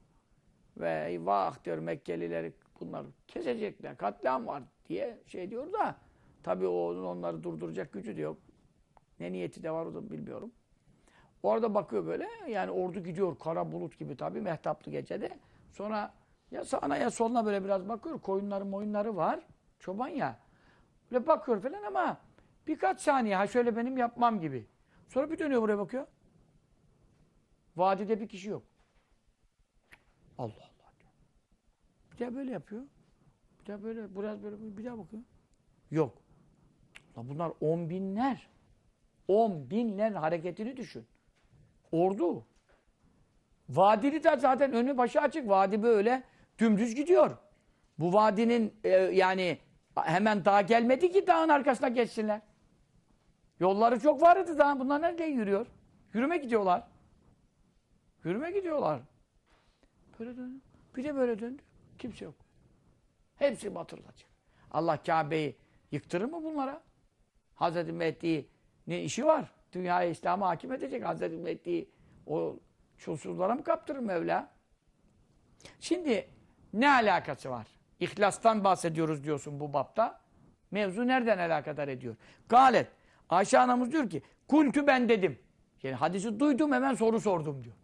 Ve eyvah diyor Mekkelileri bunlar kesecekler. Katliam var diye şey diyor da tabii onun onları durduracak gücü de yok. Ne niyeti de var o da bilmiyorum. Orada bakıyor böyle yani ordu gidiyor kara bulut gibi tabii mehtaplı gecede. Sonra ya sağına ya soluna böyle biraz bakıyor. Koyunları moyunları var. Çoban ya. Böyle bakıyor falan ama birkaç saniye ha şöyle benim yapmam gibi. Sonra bir dönüyor buraya bakıyor. Vadide bir kişi yok. Allah Allah diyor. Bir daha böyle yapıyor. Bir daha böyle, biraz böyle, bir daha bakıyor. Yok. Lan bunlar on binler. On binler hareketini düşün. Ordu. Vadili de zaten önü başı açık. Vadi böyle dümdüz gidiyor. Bu vadinin e, yani hemen daha gelmedi ki dağın arkasına geçsinler. Yolları çok vardı daha. Bunlar nerede yürüyor? Yürüme gidiyorlar. Yürüme gidiyorlar. Böyle döndü. Bir de böyle döndü. Kimse yok. Hepsi batırılacak. Allah Kabe'yi yıktırır mı bunlara? Hazreti Mehdi'nin işi var. Dünyayı İslam'a hakim edecek. Hazreti Mehdi o çulsuzlara mı kaptırır Mevla? Şimdi ne alakası var? İhlastan bahsediyoruz diyorsun bu bapta. Mevzu nereden alakadar ediyor? Galet. Ayşe anamız diyor ki kultü ben dedim. Yani hadisi duydum hemen soru sordum diyor.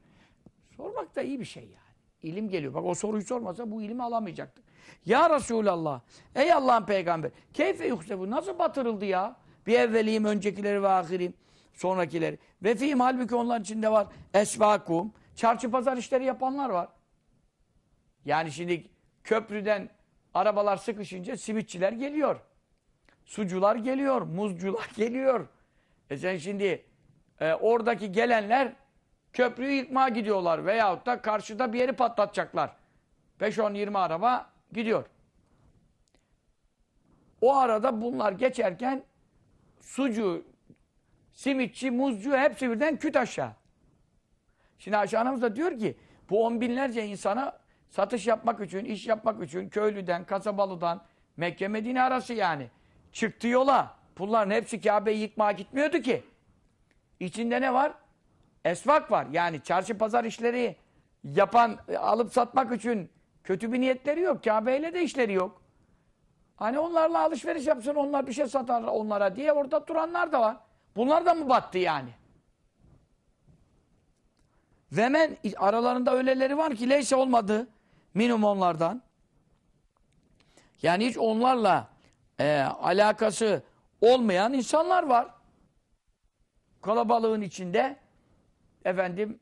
Sormak da iyi bir şey yani. İlim geliyor. Bak o soruyu sormasa bu ilimi alamayacaktık. Ya Resulallah. Ey Allah'ın peygamberi. Keyfe yuhsebu. Nasıl batırıldı ya? Bir evveliyim, öncekileri ve ahirim. Sonrakileri. Ve fîm halbuki onların içinde var. Esvakum. Çarşı pazar işleri yapanlar var. Yani şimdi köprüden arabalar sıkışınca simitçiler geliyor. Sucular geliyor. Muzcular *laughs* geliyor. E sen şimdi e, oradaki gelenler köprüyü yıkmaya gidiyorlar. Veyahut da karşıda bir yeri patlatacaklar. 5-10-20 araba gidiyor. O arada bunlar geçerken sucu, simitçi, muzcu hepsi birden küt aşağı. Şimdi Ayşe Hanımız da diyor ki bu on binlerce insana satış yapmak için, iş yapmak için köylüden, kasabalıdan, Mekke Medine arası yani çıktı yola. Bunların hepsi Kabe'yi yıkmaya gitmiyordu ki. İçinde ne var? Esvak var. Yani çarşı pazar işleri yapan, alıp satmak için kötü bir niyetleri yok. Kabe'yle de işleri yok. Hani onlarla alışveriş yapsın, onlar bir şey satar onlara diye orada duranlar da var. Bunlar da mı battı yani? Ve aralarında öyleleri var ki leyse olmadı minimum onlardan. Yani hiç onlarla e, alakası olmayan insanlar var. Kalabalığın içinde efendim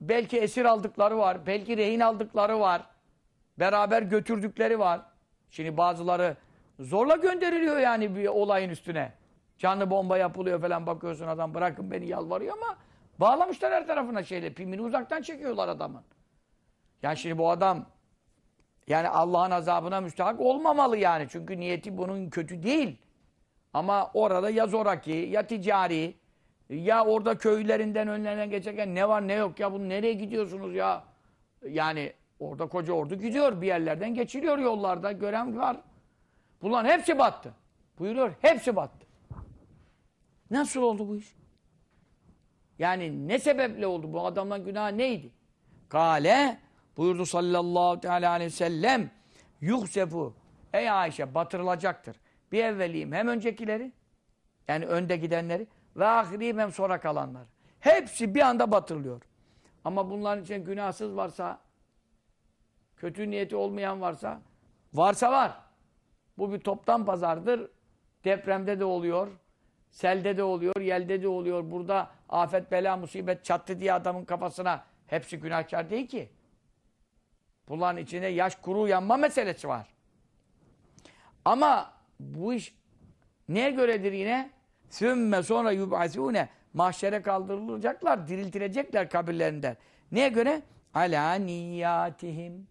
belki esir aldıkları var, belki rehin aldıkları var. Beraber götürdükleri var. Şimdi bazıları zorla gönderiliyor yani bir olayın üstüne. Canlı bomba yapılıyor falan bakıyorsun adam bırakın beni yalvarıyor ama bağlamışlar her tarafına şeyle. Pimini uzaktan çekiyorlar adamın. Yani şimdi bu adam yani Allah'ın azabına müstahak olmamalı yani. Çünkü niyeti bunun kötü değil. Ama orada ya zoraki ya ticari ya orada köylerinden önlerine geçerken ne var ne yok ya bunu nereye gidiyorsunuz ya? Yani orada koca ordu gidiyor bir yerlerden geçiliyor yollarda gören var. Bunların hepsi battı. Buyuruyor hepsi battı. Nasıl oldu bu iş? Yani ne sebeple oldu? Bu adamdan günah neydi? Kale buyurdu sallallahu teala aleyhi ve sellem yuhsefu ey Ayşe batırılacaktır. Bir evveliyim hem öncekileri yani önde gidenleri ve ahiriyim hem sonra kalanlar. Hepsi bir anda batırılıyor. Ama bunların için günahsız varsa kötü niyeti olmayan varsa varsa var. Bu bir toptan pazardır. Depremde de oluyor. Selde de oluyor, yelde de oluyor. Burada afet, bela, musibet çattı diye adamın kafasına hepsi günahkar değil ki. Bunların içine yaş kuru yanma meselesi var. Ama bu iş neye göredir yine? Sümme sonra yub'asûne mahşere kaldırılacaklar, diriltilecekler kabirlerinden. Neye göre? Ala niyatihim.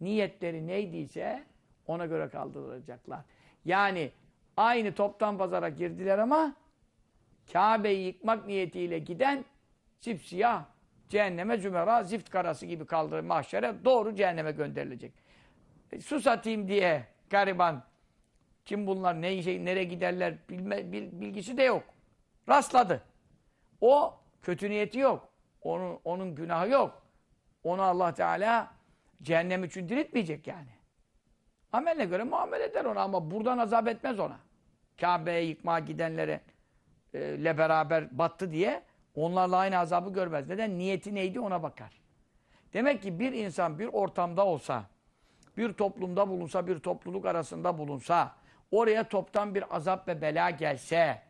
Niyetleri neydiyse ona göre kaldırılacaklar. Yani aynı toptan pazara girdiler ama Kabe'yi yıkmak niyetiyle giden sipsiyah cehenneme zümera zift karası gibi kaldı mahşere doğru cehenneme gönderilecek. E, su satayım diye gariban kim bunlar ne şey nereye giderler bilme, bil, bilgisi de yok. Rastladı. O kötü niyeti yok. Onun onun günahı yok. Onu Allah Teala cehennem için diriltmeyecek yani. Ameline göre muamele eder ona ama buradan azap etmez ona. Kabe'ye yıkmaya gidenlere e, ile beraber battı diye onlarla aynı azabı görmez. Neden? Niyeti neydi ona bakar. Demek ki bir insan bir ortamda olsa, bir toplumda bulunsa, bir topluluk arasında bulunsa, oraya toptan bir azap ve bela gelse,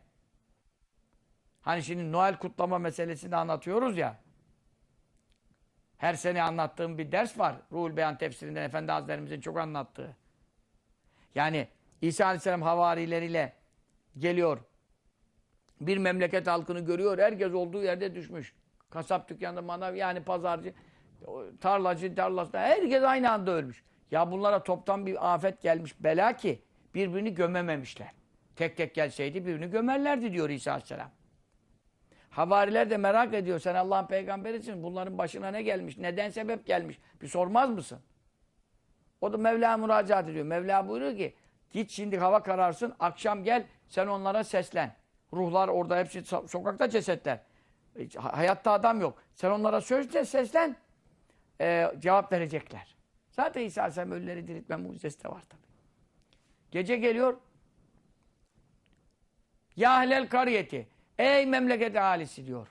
hani şimdi Noel kutlama meselesini anlatıyoruz ya, her sene anlattığım bir ders var. Ruhul Beyan tefsirinden Efendi Hazretlerimizin çok anlattığı. Yani İsa Aleyhisselam havarileriyle geliyor. Bir memleket halkını görüyor. Herkes olduğu yerde düşmüş. Kasap dükkanı, manav yani pazarcı, tarlacı, tarlasında herkes aynı anda ölmüş. Ya bunlara toptan bir afet gelmiş bela ki birbirini gömememişler. Tek tek gelseydi birbirini gömerlerdi diyor İsa Aleyhisselam. Havariler de merak ediyor. Sen Allah'ın peygamberisin. Bunların başına ne gelmiş? Neden sebep gelmiş? Bir sormaz mısın? O da Mevla müracaat ediyor. Mevla buyuruyor ki git şimdi hava kararsın. Akşam gel sen onlara seslen. Ruhlar orada hepsi sokakta cesetler. Hayatta adam yok. Sen onlara sözle seslen. Ee, cevap verecekler. Zaten İsa Aleyhisselam ölüleri diriltme mucizesi de var tabi. Gece geliyor. Ya ehlel kariyeti. Ey memleket ahalisi diyor.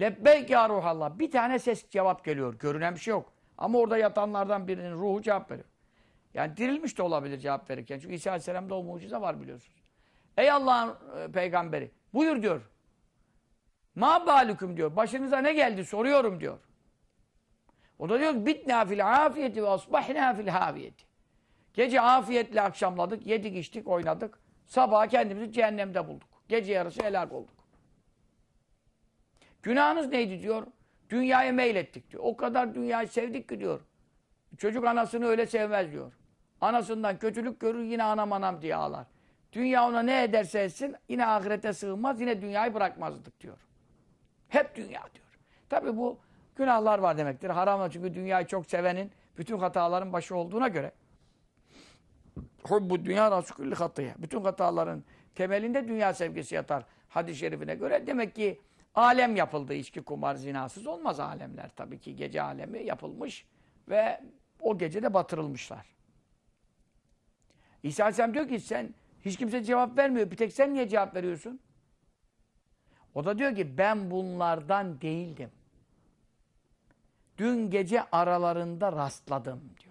Lebbeyk ya ruhallah. Bir tane ses cevap geliyor. Görünen bir şey yok. Ama orada yatanlardan birinin ruhu cevap veriyor. Yani dirilmiş de olabilir cevap verirken. Çünkü İsa Aleyhisselam'da o mucize var biliyorsunuz. Ey Allah'ın e, peygamberi. Buyur diyor. Ma balüküm diyor. Başınıza ne geldi soruyorum diyor. O da diyor bitna fil afiyeti ve asbahna fil haviyeti. Gece afiyetle akşamladık, yedik içtik, oynadık. Sabah kendimizi cehennemde bulduk. Gece yarısı helak olduk. Günahınız neydi diyor. Dünyaya meylettik diyor. O kadar dünyayı sevdik ki diyor. Çocuk anasını öyle sevmez diyor. Anasından kötülük görür yine anam anam diye ağlar. Dünya ona ne ederse etsin yine ahirete sığmaz yine dünyayı bırakmazdık diyor. Hep dünya diyor. Tabi bu günahlar var demektir. Haram çünkü dünyayı çok sevenin bütün hataların başı olduğuna göre. Hubbu dünya rasulü hatıya. Bütün hataların temelinde dünya sevgisi yatar. Hadis-i şerifine göre demek ki alem yapıldı. içki, kumar, zinasız olmaz alemler. Tabii ki gece alemi yapılmış ve o gece de batırılmışlar. İsa Aleyhisselam diyor ki sen hiç kimse cevap vermiyor. Bir tek sen niye cevap veriyorsun? O da diyor ki ben bunlardan değildim. Dün gece aralarında rastladım diyor.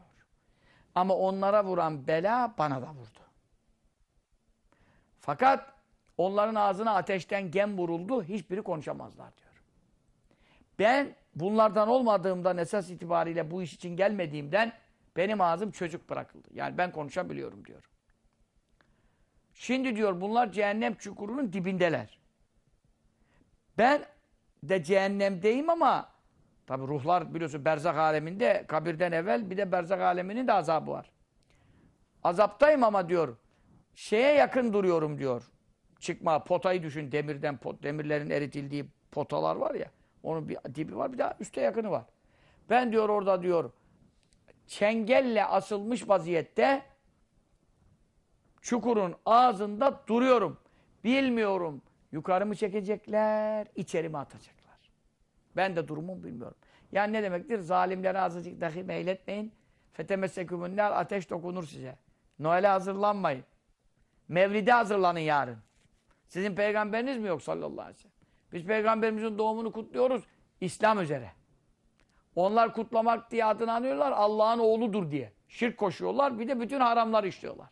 Ama onlara vuran bela bana da vurdu. Fakat onların ağzına ateşten gem vuruldu. Hiçbiri konuşamazlar diyor. Ben bunlardan olmadığımdan esas itibariyle bu iş için gelmediğimden benim ağzım çocuk bırakıldı. Yani ben konuşabiliyorum diyor. Şimdi diyor bunlar cehennem çukurunun dibindeler. Ben de cehennemdeyim ama tabi ruhlar biliyorsun berzak aleminde kabirden evvel bir de berzak aleminin de azabı var. Azaptayım ama diyor şeye yakın duruyorum diyor. Çıkma potayı düşün demirden pot, demirlerin eritildiği potalar var ya. Onun bir dibi var bir daha üste yakını var. Ben diyor orada diyor çengelle asılmış vaziyette çukurun ağzında duruyorum. Bilmiyorum. Yukarı mı çekecekler, içeri mi atacaklar? Ben de durumumu bilmiyorum. Yani ne demektir? Zalimlere azıcık dahi meyletmeyin. Fetemessekümünler ateş dokunur size. Noel'e hazırlanmayın. Mevlid'e hazırlanın yarın. Sizin peygamberiniz mi yok sallallahu aleyhi ve sellem? Biz peygamberimizin doğumunu kutluyoruz İslam üzere. Onlar kutlamak diye adını anıyorlar Allah'ın oğludur diye. Şirk koşuyorlar bir de bütün haramlar işliyorlar.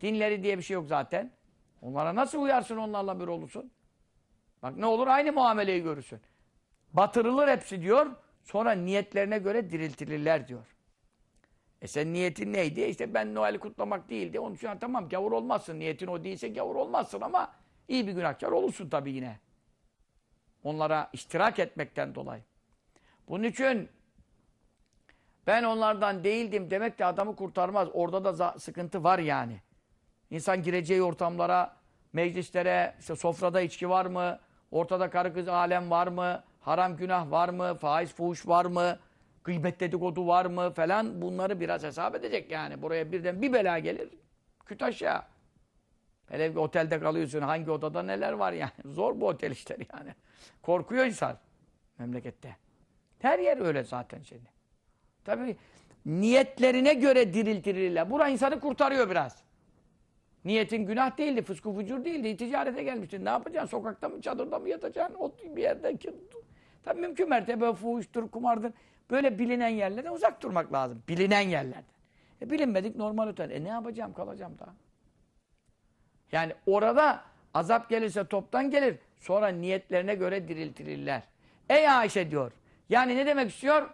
Dinleri diye bir şey yok zaten. Onlara nasıl uyarsın onlarla bir olursun? Bak ne olur aynı muameleyi görürsün. Batırılır hepsi diyor. Sonra niyetlerine göre diriltilirler diyor. E sen niyetin neydi? İşte ben Noel'i kutlamak değildi. Onun için tamam gavur olmazsın. Niyetin o değilse gavur olmazsın ama iyi bir günahkar olursun tabii yine. Onlara iştirak etmekten dolayı. Bunun için ben onlardan değildim demek de adamı kurtarmaz. Orada da sıkıntı var yani. İnsan gireceği ortamlara, meclislere, işte sofrada içki var mı? Ortada karı kız alem var mı? Haram günah var mı? Faiz fuhuş var mı? Gıybet dedikodu var mı? Falan bunları biraz hesap edecek yani. Buraya birden bir bela gelir. Küt aşağı. Hele bir otelde kalıyorsun. Hangi odada neler var yani. *laughs* Zor bu otel işleri yani. Korkuyor insan memlekette. Her yer öyle zaten şimdi. Tabii niyetlerine göre diriltirirler. Bura insanı kurtarıyor biraz. Niyetin günah değildi, fıskı fucur değildi. Ticarete gelmiştin. Ne yapacaksın? Sokakta mı, çadırda mı yatacaksın? Ot bir yerde. Tabii mümkün mertebe fuhuştur, kumardır. Böyle bilinen yerlerden uzak durmak lazım. Bilinen yerlerden. E bilinmedik normal otel. E ne yapacağım? Kalacağım daha. Yani orada azap gelirse toptan gelir. Sonra niyetlerine göre diriltirirler. Ey Ayşe diyor. Yani ne demek istiyor?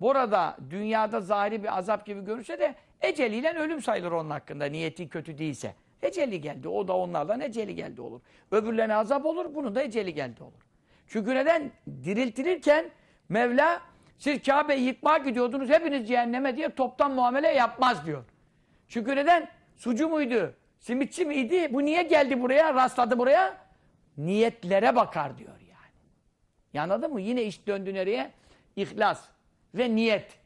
Burada dünyada zahiri bir azap gibi görürse de eceliyle ölüm sayılır onun hakkında niyeti kötü değilse. Eceli geldi. O da onlardan eceli geldi olur. Öbürlerine azap olur. Bunun da eceli geldi olur. Çünkü neden? Diriltirirken Mevla siz Kabe'yi yıkmaya gidiyordunuz hepiniz cehenneme diye toptan muamele yapmaz diyor. Çünkü neden? Sucu muydu? Simitçi miydi? Bu niye geldi buraya? Rastladı buraya? Niyetlere bakar diyor yani. Ya anladın mı? Yine iş döndü nereye? İhlas ve niyet.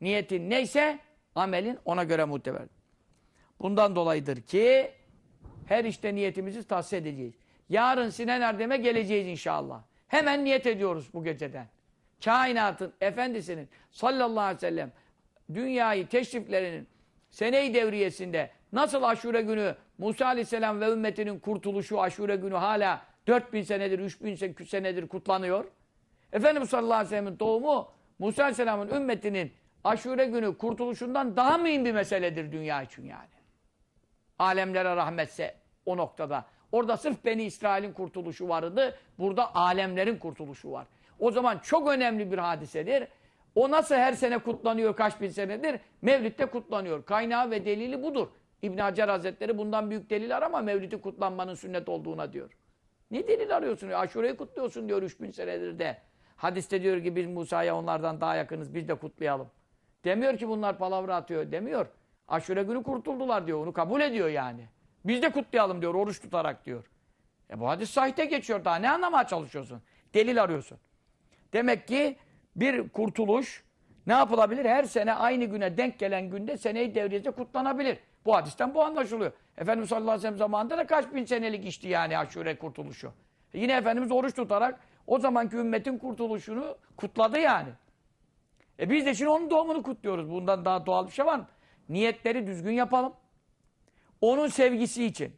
Niyetin neyse amelin ona göre muteber. Bundan dolayıdır ki her işte niyetimizi tahsis edeceğiz. Yarın Sinan Erdem'e geleceğiz inşallah. Hemen niyet ediyoruz bu geceden. Kainatın efendisinin sallallahu aleyhi ve sellem dünyayı teşriflerinin sene-i devriyesinde nasıl aşure günü Musa aleyhisselam ve ümmetinin kurtuluşu aşure günü hala 4000 senedir, 3000 senedir kutlanıyor. Efendimiz sallallahu aleyhi ve sellem'in doğumu Musa aleyhisselamın ümmetinin aşure günü kurtuluşundan daha mühim bir meseledir dünya için yani. Alemlere rahmetse o noktada. Orada sırf Beni İsrail'in kurtuluşu vardı. Burada alemlerin kurtuluşu var. O zaman çok önemli bir hadisedir. O nasıl her sene kutlanıyor kaç bin senedir? Mevlid'de kutlanıyor. Kaynağı ve delili budur. İbn Hacer Hazretleri bundan büyük delil arama Mevlid'i kutlanmanın sünnet olduğuna diyor. Ne delil arıyorsun? Aşure'yi kutluyorsun diyor 3000 senedir de. Hadiste diyor ki biz Musa'ya onlardan daha yakınız biz de kutlayalım. Demiyor ki bunlar palavra atıyor demiyor. Aşure günü kurtuldular diyor. Onu kabul ediyor yani. Biz de kutlayalım diyor oruç tutarak diyor. E bu hadis sahite geçiyor daha ne anlamaya çalışıyorsun? Delil arıyorsun. Demek ki bir kurtuluş ne yapılabilir? Her sene aynı güne denk gelen günde seneyi devriyede kutlanabilir. Bu hadisten bu anlaşılıyor. Efendimiz sallallahu aleyhi ve sellem zamanında da kaç bin senelik işti yani aşure kurtuluşu. E yine Efendimiz oruç tutarak o zamanki ümmetin kurtuluşunu kutladı yani. E biz de şimdi onun doğumunu kutluyoruz. Bundan daha doğal bir şey var mı? Niyetleri düzgün yapalım. Onun sevgisi için,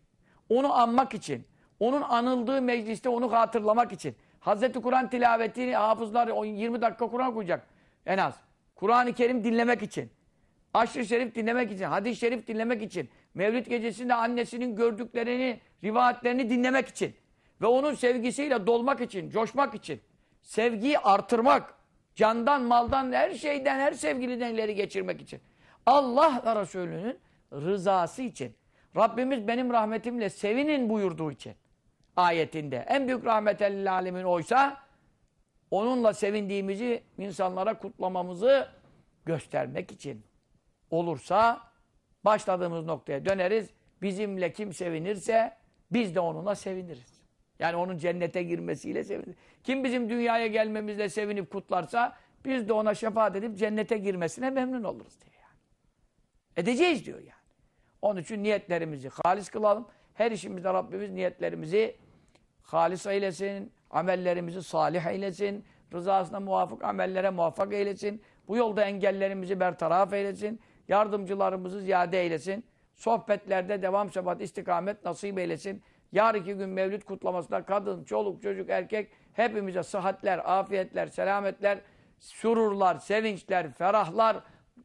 onu anmak için, onun anıldığı mecliste onu hatırlamak için. Hazreti Kur'an tilavetini hafızlar 20 dakika Kur'an okuyacak en az. Kur'an-ı Kerim dinlemek için. Aşr-ı Şerif dinlemek için, hadis-i şerif dinlemek için, Mevlid gecesinde annesinin gördüklerini, rivayetlerini dinlemek için ve onun sevgisiyle dolmak için, coşmak için, sevgiyi artırmak, candan, maldan, her şeyden, her sevgiliden ileri geçirmek için. Allah ve Resulünün rızası için. Rabbimiz benim rahmetimle sevinin buyurduğu için. Ayetinde. En büyük rahmetellil alemin oysa onunla sevindiğimizi insanlara kutlamamızı göstermek için olursa başladığımız noktaya döneriz. Bizimle kim sevinirse biz de onunla seviniriz. Yani onun cennete girmesiyle seviniriz. Kim bizim dünyaya gelmemizle sevinip kutlarsa biz de ona şefaat edip cennete girmesine memnun oluruz diyor yani. Edeceğiz diyor yani. Onun için niyetlerimizi halis kılalım. Her işimizde Rabbimiz niyetlerimizi halis eylesin. Amellerimizi salih eylesin. Rızasına muvafık amellere muvaffak eylesin. Bu yolda engellerimizi bertaraf eylesin. Yardımcılarımızı ziyade eylesin. Sohbetlerde devam sebat istikamet nasip eylesin. Yarınki gün mevlüt kutlamasında kadın, çoluk, çocuk, erkek hepimize sıhhatler, afiyetler, selametler, sururlar, sevinçler, ferahlar,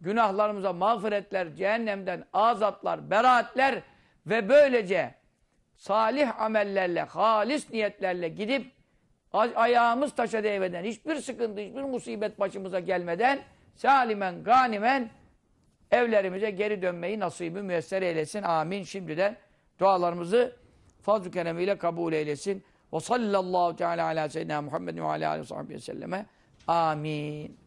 günahlarımıza mağfiretler, cehennemden azatlar, beraatler ve böylece salih amellerle, halis niyetlerle gidip ayağımız taşa değmeden, hiçbir sıkıntı, hiçbir musibet başımıza gelmeden salimen, ganimen evlerimize geri dönmeyi nasibi müyesser eylesin. Amin. Şimdiden dualarımızı fazl-ı keremiyle kabul eylesin. Ve sallallahu teala ala seyyidina Muhammed ve ala aleyhi ve selleme. Amin.